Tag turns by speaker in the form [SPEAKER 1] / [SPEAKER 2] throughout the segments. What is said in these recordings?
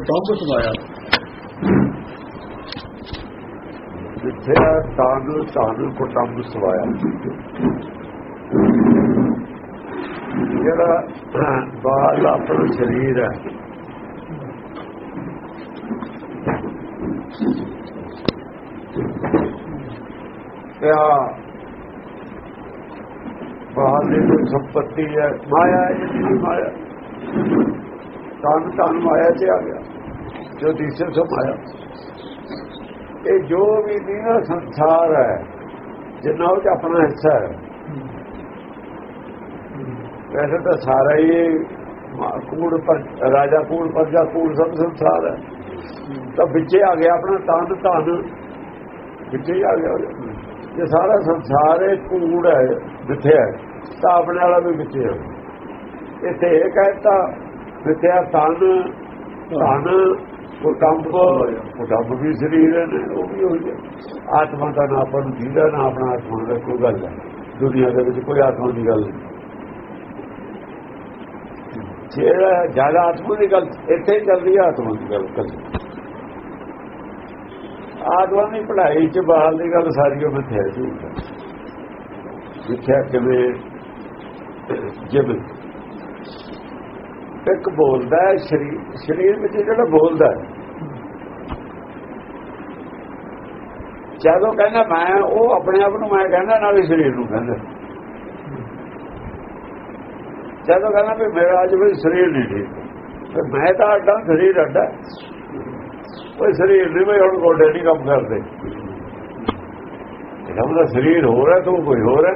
[SPEAKER 1] Top ਸਵਾਇਆ
[SPEAKER 2] ਜਿੱਥੇ ਤਾਨ ਤਾਨ ਕੁਟੰਬ ਸਵਾਇਆ। ਜਿਹੜਾ ਬਾਲ ਆਪਣਾ ਸਰੀਰ ਹੈ ਕਿਆ ਬਾਹਰ ਦੀ ਕੋਈ ਸੰਪਤੀ ਹੈ, ਮਾਇਆ ਹੈ ਮਾਇਆ। ਤਾਨ ਤਾਨ ਮਾਇਆ ਤੇ ਆ ਗਿਆ, ਜੋ ਦਿਸੇ ਸੋ ਮਾਇਆ। ਇਹ ਜੋ ਵੀ ਦੀਨਾ ਸੰਸਾਰ ਹੈ, ਜਿੰਨਾ ਉਹ 'ਚ ਆਪਣਾ ਹਿੱਸਾ ਹੈ। ਵੈਸੇ ਤਾਂ ਸਾਰਾ ਹੀ ਮਾ- ਕੂੜ ਪਰ, ਰਾਜਾ ਕੂੜ, ਪਰਜਾ ਕੂੜ ਸਭ ਸੰਸਾਰ ਹੈ। ਤਾਂ ਵਿੱਚੇ ਆ ਗਿਆ ਆਪਣਾ ਤਨ, ਧਨ। ਵਿੱਚੇ ਹੀ ਆ ਗਿਆ। ਉਹਦੇ। ਇਹ ਸਾਰਾ ਸੰਸਾਰ ਹੈ ਕੂੜ ਹੈ ਜਿੱਥੇ ਹੈ, ਤਾਂ ਆਪਣੇ ਵਾਲਾ ਵੀ ਵਿੱਚੇ ਹੈ। ਇੱਥੇ ਇਹ ਕਹਿੰਦਾ ਵਿਤਿਆ ਤਨ ਧਨ ਕੁਟੰਬ ਕੁਟੰਬ ਵੀ ਸਰੀਰ ਨੇ ਉਹ ਵੀ ਹੋਈ ਹੈ। ਆਤਮਾ ਦਾ ਨਾ ਆਪਾਂ ਨੂੰ ਜੀਦਾ ਨਾ ਆਪਣਾ ਆਤਮਾ ਦਾ ਕੋਈ ਗੱਲ ਹੈ ਦੁਨੀਆ ਦੇ ਵਿੱਚ ਕੋਈ ਆਤਮਾ ਦੀ ਗੱਲ ਨਹੀਂ। ਜਿਹੜਾ ਜ਼ਿਆਦਾ ਆਤਮਾ ਦੀ ਗੱਲ ਇੱਥੇ ਚੱਲਦੀ ਹੈ ਆਤਮਾ ਦੀ ਗੱਲ ਕੱਲ ਆਤਮਾ ਦੀ ਪੜ੍ਹਾਈ ਚ ਬਾਹਰ ਦੀ ਗੱਲ ਸਾਰੀ ਉਹ ਮਿੱਥਿਆ ਹੈ ਮਿੱਥਿਆ ਕਿਵੇਂ ਜਿਵੇਂ ਇੱਕ ਬੋਲਦਾ ਹੈ ਸਰੀਰ ਸਰੀਰ ਵਿੱਚ ਜਿਹੜਾ ਬੋਲਦਾ ਹੈ। ਜਦੋਂ ਕਹਿੰਦਾ, ਮੈਂ, ਉਹ ਆਪਣੇ ਆਪ ਨੂੰ ਮੈਂ ਕਹਿੰਦਾ, ਨਾਲ ਹੀ ਸਰੀਰ ਨੂੰ ਕਹਿੰਦਾ ਜਦੋਂ ਕਹਿੰਦਾ ਵੀ ਮੇਰਾ ਅੱਜ ਵੀ ਸਰੀਰ ਨਹੀਂ ਠੀਕ ਮੈਂ ਤਾਂ ਅੱਡਾ, ਸਰੀਰ ਅੱਡਾ ਕੋਈ ਸਰੀਰ ਨਹੀਂ ਵੀ ਹੁਣ ਗੋਡੇ ਨਹੀਂ ਕੰਮ ਕਰਦੇ। ਇਹਦਾ ਮਤਲਬ ਸਰੀਰ ਹੋਰ ਹੈ, ਤੂੰ ਕੋਈ ਹੋਰ ਹੈ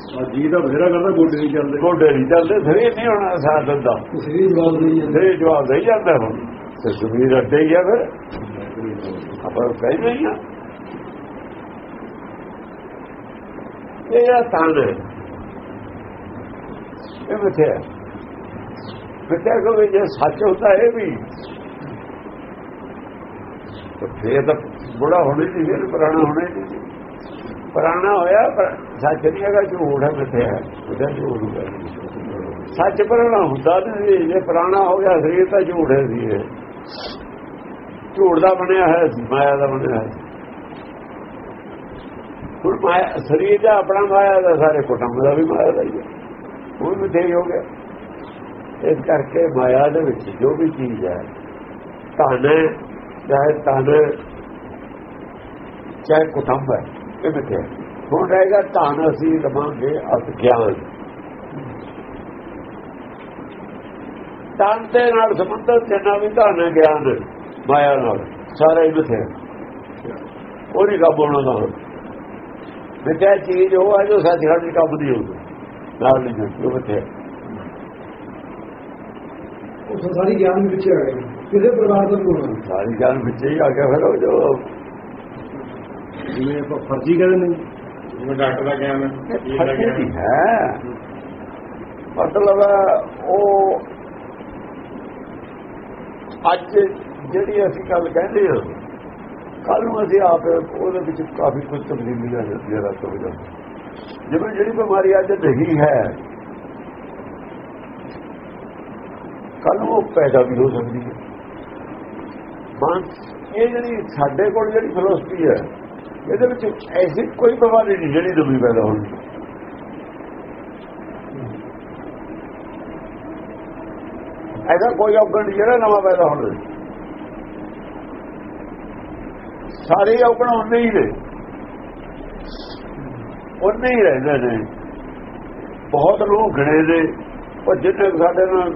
[SPEAKER 1] ਆ ਜੀ ਦਾ ਬਥੇਰਾ ਕਰਦਾ ਗੋਡੇ ਨਹੀਂ ਚੱਲਦੇ।
[SPEAKER 2] ਗੋਡੇ ਨਹੀਂ ਚੱਲਦੇ ਸਰੀਰ ਨਹੀਂ ਹੋਣਾ ਸਾਥ ਦਿੰਦਾ।
[SPEAKER 1] ਸਰੀਰ ਜਵਾਬ ਨਹੀਂ ਜਾਂਦਾ।
[SPEAKER 2] ਸਰੀਰ ਜਵਾਬ ਦੇ ਜਾਂਦਾ ਹੁਣ। ਤੇ ਸਰੀਰ ਅੱਡੇ ਹੀ ਆ ਫਿਰ। ਆਪਾਂ ਕਹਿੰਦੇ ਹੀ ਆ। ਇਹ ਜਿਹੜਾ ਤਾਨ। ਹੈ ਇਹ ਮਿੱਥਿਆ ਮਿੱਥਿਆ ਕੋ ਵੀ ਜੇ ਸੱਚ ਹੁੰਦਾ ਇਹ ਵੀ। ਤਾਂ ਫੇਰ ਤਾਂ ਬੁੜਾ ਹੋਣੇ ਨਹੀਂ ਫਿਰ ਪੁਰਾਣਾ ਹੋਣੇ ਨਹੀਂ। ਪੁਰਾਣਾ ਹੋਇਆ, ਪਰ ਸੱਚ ਨਹੀਂ ਹੈਗਾ, ਝੂਠ ਹੈ ਮਿੱਥਿਆ ਹੈ। ਉਹਦਾ ਝੂਠ ਹੁੰਦਾ ਸੱਚ ਪੁਰਾਣਾ ਹੁੰਦਾ ਨਹੀਂ ਜੇ ਪੁਰਾਣਾ ਹੋ ਗਿਆ, ਸਰੀਰ ਤਾਂ ਝੂਠ ਹੈ ਸੀ ਇਹ। ਝੂਠ ਦਾ ਬਣਿਆ ਹੈ ਮਾਇਆ ਦਾ ਬਣਿਆ ਹੈ ਹੁਣ ਮਾਇਆ, ਸਰੀਰ ਦਾ ਆਪਣਾ ਮਾਇਆ ਦਾ ਸਾਰੇ ਕੁਟੰਬ ਦਾ ਵੀ ਮਾਇਆ ਦਾ ਹੀ ਹੈ। ਉਹ ਵੀ ਦੇ ਹੋ ਗਿਆ। ਇਸ ਕਰਕੇ ਮਾਇਆ ਦੇ ਵਿੱਚ ਜੋ ਵੀ ਚੀਜ਼ ਹੈ, ਧਨ ਹੈ, ਚਾਹੇ ਧਨ ਚਾਹੇ ਕੁਟੰਬ ਹੈ ਇਹ ਮਿੱਥੇ ਹੁਣ ਰਹੇਗਾ ਧਨ ਅਸੀਂ ਲਵਾਂਗੇ ਅਗਿਆਨ ਤਨ ਦੇ ਨਾਲ ਸੰਬੰਧਿਤ ਜਿੰਨਾ ਵੀ ਧਨ ਗਿਆਨ ਮਾਇਆ ਨਾਲ ਸਾਰਾ ਹੀ ਮਿੱਥੇ ਉਹ ਨਹੀਂ ਕੰਮ ਹੋਣਾ। ਦਾ ਮਿੱਥਿਆ ਚੀਜ਼ ਉਹ ਹੈ ਜੋ ਸੱਚਖੰਡ ਦੀ ਕੰਮ ਦੀ ਹੋਊਗੀ ਨਾਲ ਨਹੀਂ ਜੁੜਦੀ ਉਹ ਮਿੱਥਿਆ
[SPEAKER 1] ਉਹ ਸਾਰੀ ਗਿਆਨ ਵਿੱਚ ਆ ਗਈ ਕਿਸੇ ਪ੍ਰਕਾਰ ਦਾ ਗੁਣ
[SPEAKER 2] ਸਾਰੀ ਗੱਲ ਵਿੱਚ ਹੀ ਆ ਗਿਆ ਫਿਰ ਉਹ ਜੋ
[SPEAKER 1] ਜਿਵੇਂ ਆਪਾਂ ਫਰਜ਼ੀ ਕਹਿੰਦੇ ਨੇ।
[SPEAKER 3] ਜਿਵੇਂ ਡਾਕਟਰ ਦਾ ਗਿਆਨ ਹੈ
[SPEAKER 2] ਹੀ ਹੈ। ਮਤਲਬ ਉਹ ਅੱਜ ਜਿਹੜੀ ਅਸੀਂ ਗੱਲ ਕਹਿੰਦੇ ਹਾਂ ਕੱਲ ਨੂੰ ਅਸੀਂ ਆਪ ਉਹਦੇ ਵਿੱਚ ਕਾਫੀ ਕੁਝ ਤਬਦੀਲੀਆਂ ਜਾਂਦੀਆਂ ਰਾਤ ਹੋ ਜਾਂਦੀ ਜਿਵੇਂ ਜਿਹੜੀ ਬਿਮਾਰੀ ਅੱਜ ਨਹੀਂ ਹੈ ਕੱਲ ਨੂੰ ਉਹ ਪੈਦਾ ਵੀ ਹੋ ਸਕਦੀ ਹੈ। ਮਨ ਇਹ ਜਿਹੜੀ ਸਾਡੇ ਕੋਲ ਜਿਹੜੀ ਫਿਲਾਸਫੀ ਹੈ ਇਹਦੇ ਵਿੱਚ ਐਸੀ ਕੋਈ ਬਿਮਾਰੀ ਨਹੀਂ ਜਿਹੜੀ ਨਵੀਂ ਪੈਦਾ ਹੋਣੀ। ਐਸਾ ਕੋਈ ਔਗਣ ਨਹੀਂ, ਜਿਹੜਾ ਨਵਾਂ ਪੈਦਾ ਹੋਣਾ ਸਾਰੇ ਔਗਣ ਉਹਨੇ ਹੀ ਨੇ। ਉਹਨੇ ਹੀ ਰਹਿੰਦੇ ਨੇ। ਬਹੁਤ ਲੋਕ ਘੜੇ ਨੇ। ਉਹ ਜਿੱਥੇ ਸਾਡੇ ਨਾਲ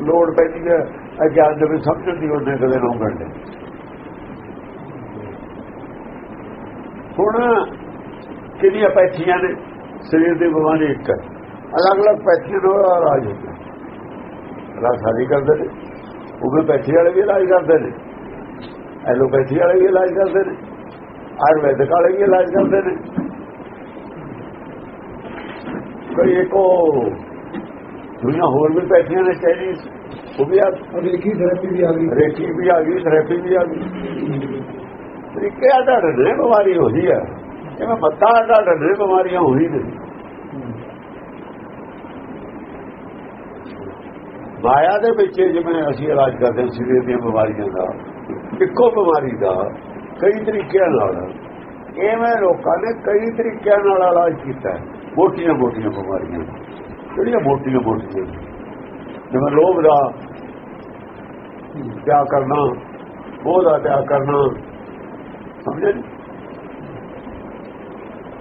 [SPEAKER 2] ਲੋੜ ਪੈਂਦੀ ਹੈ ਅਗਿਆਨ ਦੇ ਵਿੱਚ ਸਮਝਣ ਦੀ ਉਹਨੇ ਕਦੇ ਨਾ ਘੜਦੇ ਹੁਣ ਕਿੰਨੀਆਂ ਪੈਥੀਆਂ ਨੇ? ਸਰੀਰ ਦੀ ਬਿਮਾਰੀ ਇੱਕ ਹੈ। ਅਲੱਗ-ਅਲੱਗ ਪੈਥੀਆਂ ਦਾ ਇਲਾਜ ਹੁੰਦਾ ਇਲਾਜ ਸਾਰੀ ਕਰਦੇ ਨੇ। ਉਹ ਪੈਥੀ ਵਾਲੇ ਵੀ ਇਲਾਜ ਕਰਦੇ ਨੇ। ਐਲੋਪੈਥੀ ਵਾਲੇ ਵੀ ਇਲਾਜ ਕਰਦੇ ਨੇ। ਆਯੁਰਵੈਦਿਕ ਵਾਲੇ ਵੀ ਇਲਾਜ ਕਰਦੇ ਨੇ। ਕੋਈ ਇੱਕੋ ਦੁਨੀਆ ਹੋਰ ਵੀ ਪੈਥੀਆਂ ਨੇ ਚਾਈਨੀਜ਼। ਉਹ ਵੀ ਆ
[SPEAKER 1] ਅਮਰੀਕੀ ਥੈਰੇਪੀ ਵੀ ਆ ਗਈ।
[SPEAKER 2] ਰੇਕੀ ਵੀ ਆ ਗਈ ਥੈਰੇਪੀ ਵੀ ਆ ਗਈ। ਤਰੀਕੇ ਆ ਤਾਂ ਬਿਮਾਰੀ ਹੋਈ ਹੈ ਜਿਵੇਂ ਪੱਤਾ ਦਾ ਢੱਡੇ ਬਿਮਾਰੀਆਂ ਹੋਈ ਨੇ। ਮਾਇਆ ਦੇ ਵਿੱਚ ਜਿਵੇਂ ਅਸੀਂ ਇਲਾਜ ਕਰਦੇ ਹਾਂ ਸਰੀਰ ਦੀਆਂ ਬਿਮਾਰੀਆਂ ਦਾ, ਇੱਕੋ ਬਿਮਾਰੀ ਦਾ, ਕਈ ਤਰੀਕਿਆਂ ਨਾਲ। ਐਵੇਂ ਲੋਕਾਂ ਨੇ ਕਈ ਤਰੀਕਿਆਂ ਨਾਲ ਇਲਾਜ ਕੀਤਾ ਮੋਟੀਆਂ ਮੋਟੀਆਂ ਬਿਮਾਰੀਆਂ। ਜਿਹੜੀਆਂ ਮੋਟੀਆਂ ਮੋਟੀਆਂ ਜਿਵੇਂ ਲੋਭ ਦਾ ਤਿਆ ਕਰਨਾ ਉਹ ਦਾ ਤਿਆਗ ਕਰਨਾ ਸਮਝੇ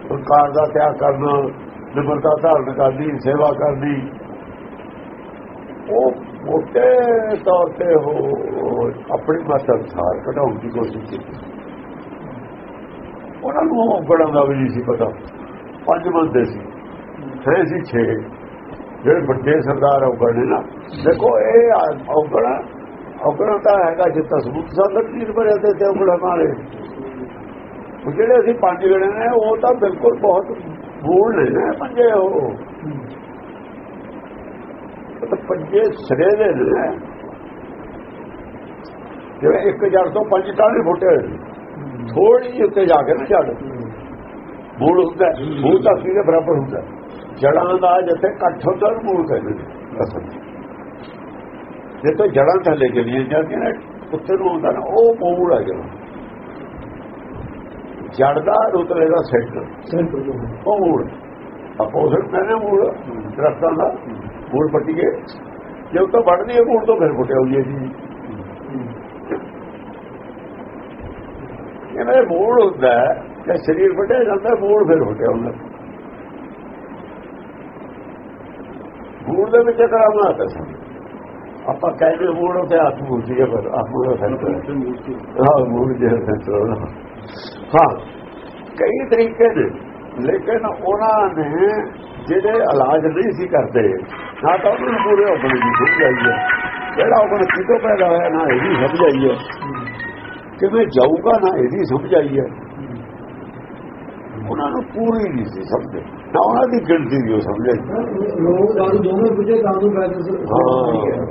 [SPEAKER 2] ਸਰਕਾਰ ਦਾ ਤਿਆਗ ਕਰਨਾ, ਨਿਮਰਤਾ ਧਾਰਨ ਕਰਨੀ, ਸੇਵਾ ਕਰਨੀ, ਉਹ ਮੋਟੇ ਤੌਰ ਤੇ ਉਹ ਆਪਣੀ ਮਤ ਅਨਸਾਰ ਘਟਾਉਣ ਦੀ ਕੋਸ਼ਿਸ਼ ਕੀਤੀ। ਉਹਨਾਂ ਨੂੰ ਔਗੜਾਂ ਦਾ ਵੀ ਨਹੀਂ ਸੀ ਪਤਾ। ਪੰਜ ਬੰਦੇ ਸੀ। ਛੇ ਸੀ ਛੇ। ਜਿਹੜੇ ਵੱਡੇ ਸਰਦਾਰ ਔਗੜ ਨੇ ਨਾ, ਦੇਖੋ ਇਹ ਔਗੜਾ ਔਗਣਾ ਤਾਂ ਹੈਗਾ ਜਿੱਤਾ ਸਬੂਤ ਸੰਗਤ ਨਹੀਂ ਤੇ ਤੇ ਔਗੜਾ ਮਾਰੇ। ਉਹ ਜਿਹੜੇ ਅਸੀਂ ਪੰਜ ਗਣੇ ਨੇ, ਉਹ ਤਾਂ ਬਿਲਕੁਲ ਬਹੁਤ ਮੂਲ ਨੇ ਪੰਜੇ ਉਹ। ਤਾਂ ਪੰਜੇ ਸਿਰੇ ਦੇ ਨੇ ਜਿਵੇਂ ਇੱਕ ਜੜ ਤੋਂ ਪੰਜ ਟਾਣੇ ਫੁੱਟੇ ਹੋਏ ਥੋੜੀ ਉੱਤੇ ਜਾ ਕੇ ਨਾ ਜੜ। ਮੂਲ ਹੁੰਦਾ, ਮੂਲ ਤਾਂ ਸੀ ਦੇ ਬਰਾਬਰ ਹੁੰਦਾ। ਹੈ। ਜੜਾਂ ਦਾ ਜਿੱਥੇ ਇਕੱਠ ਹੁੰਦਾ, ਉਹਨੂੰ ਮੂਲ ਕਹਿੰਦੇ ਨੇ। ਅਸਲ ਜੇ ਤੋਂ ਜੜਾਂ ਥੱਲੇ ਚਲੀਆਂ ਜਾਂਦੀਆਂ ਨੇ ਉੱਤੇ ਨੂੰ ਹੁੰਦਾ ਨਾ, ਉਹ ਮੂਲ ਆ ਜਿਹੜਾ। ਜੜ ਦਾ ਰੁਤਲੇ ਦਾ ਸੈਂਟਰ ਉਹ ਮੂਲ। ਆਪੋਜ਼ਿਟ ਕਹਿੰਦੇ ਮੂਲ ਦਰਖਤਾਂ ਦਾ ਮੂਲ ਪੱਟੀ ਕੇ। ਜੇ ਉੱਤੋਂ ਵੱਢਦੀ ਹੈ ਮੂਲ ਤੋਂ ਫਿਰ ਫੁੱਟਿਆ ਹੋਈ ਜੀ। ਇਹ ਮੂਲ ਹੁੰਦਾ ਜੇ ਸਰੀਰ ਫਟਿਆ ਜਾਂਦਾ ਮੂਲ ਫਿਰ ਫੁੱਟਿਆ ਹੁੰਦਾ। ਮੂਲ ਦੇ ਵਿੱਚ ਕਰਾਉਣਾ ਤਾਂ ਆਪਾਂ ਕਹਿੰਦੇ ਮੂਲ ਉੱਤੇ ਹੱਥ ਮੂਰਤੀ ਹੈ ਪਰ ਆਪ ਮੂਲ ਸੈਂਟਰ ਹਾਂ। ਮੂਲ ਜਿਹੜਾ ਸੈਂਟਰ ਹਾਂ ਕਈ ਤਰੀਕੇ ਨੇ ਲੇਕਿਨ ਉਹਨਾਂ ਨੇ ਜਿਹੜੇ ਇਲਾਜ ਨਹੀਂ ਸੀ ਕਰਦੇ ਨਾ ਤਾਂ ਉਹਨਾਂ ਪੂਰੇ ਆਪਣੇ ਦੀ ਸਮਝ ਆਈ ਹੈ। ਜਿਹੜਾ ਉਹਨਾਂ ਕਿਤੋਂ ਪੈਦਾ ਹੋਇਆ ਨਾ ਇਹ ਵੀ ਸਮਝ ਆਈ ਹੈ। ਕਿਵੇਂ ਜਾਊਗਾ ਨਾ ਇਹ ਵੀ ਸਮਝ ਆਈ ਹੈ। ਉਹਨਾਂ ਨੂੰ ਪੂਰੀ ਨਹੀਂ ਸੀ ਸਮਝੇ ਨਾ ਉਹਨਾਂ ਦੀ ਗਿਣਤੀ ਦੀ ਉਹ ਸਮਝ। ਆਈ
[SPEAKER 1] ਲੋਕ ਦਾਰੂ ਦੋਵੇਂ ਬੁਝੇ ਦਾਰੂ ਬੈਲੈਂਸ
[SPEAKER 2] ਹਾਂ।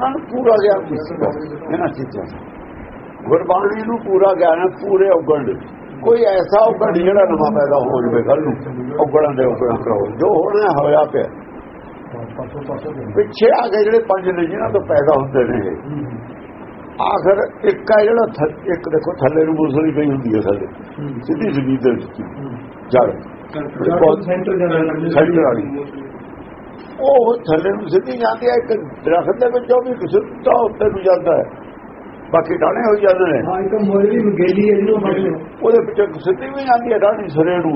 [SPEAKER 2] ਉਹਨਾਂ ਨੂੰ ਪੂਰਾ ਗਿਆਨ ਨਹੀਂ ਸੀ ਇਹਨਾਂ ਚੀਜ਼ਾਂ ਗੁਰਬਾਣੀ ਨੂੰ ਪੂਰਾ ਗਿਆਨ ਹੈ ਪੂਰੇ ਔਗਣ ਕੋਈ ਐਸਾ ਨਹੀਂ ਜਿਹੜਾ ਨਵਾਂ ਪੈਦਾ ਹੋ ਜਵੇ ਕੱਲ ਨੂੰ। ਔਗਣਾਂ ਦੇ ਔਗਣ ਕਰੋ ਜੋ ਹੋਣਾ ਹੋਇਆ ਪਿਆ। ਪਿੱਛੇ ਆ ਕੇ ਜਿਹੜੇ ਪੰਜ ਨੇ ਜਿਹਨਾਂ ਤੋਂ ਪੈਦਾ ਹੁੰਦੇ ਨੇ। ਇਹ। ਆਖਰ ਇੱਕ ਆ ਜਿਹੜਾ ਇੱਕ ਦੇਖੋ ਥੱਲੇ ਨੂੰ ਮੂਸਲੀ ਪਈ ਹੁੰਦੀ ਹੈ ਥੱਲੇ। ਸਿੱਧੀ ਜ਼ਮੀਨ ਦੇ ਵਿੱਚ। ਜੜ
[SPEAKER 1] ਸੈਂਟਰ
[SPEAKER 2] ਵਾਲੀ। ਉਹ ਥੱਲੇ ਨੂੰ ਸਿੱਧੀ ਜਾਂਦੀ ਹੈ ਇੱਕ ਦਰਖਤ ਦੇ ਵਿੱਚੋਂ ਵੀ ਸਿੱਧਾ ਉੱਤੇ ਨੂੰ ਜਾਂਦਾ ਹੈ। ਬਾਕੀ ਡਾਣੇ ਹੋਈ ਜਾਂਦੇ ਨੇ।
[SPEAKER 1] ਹਾਂ ਇੱਕ ਮੋਰੀ ਗੇਲੀ ਹੈ ਜਿਹਨੂੰ
[SPEAKER 2] ਉਹਦੇ ਵਿੱਚੋਂ ਸਿੱਧੀ ਵੀ ਜਾਂਦੀ ਹੈ ਡਾਣੀ ਸਰੇ ਨੂੰ।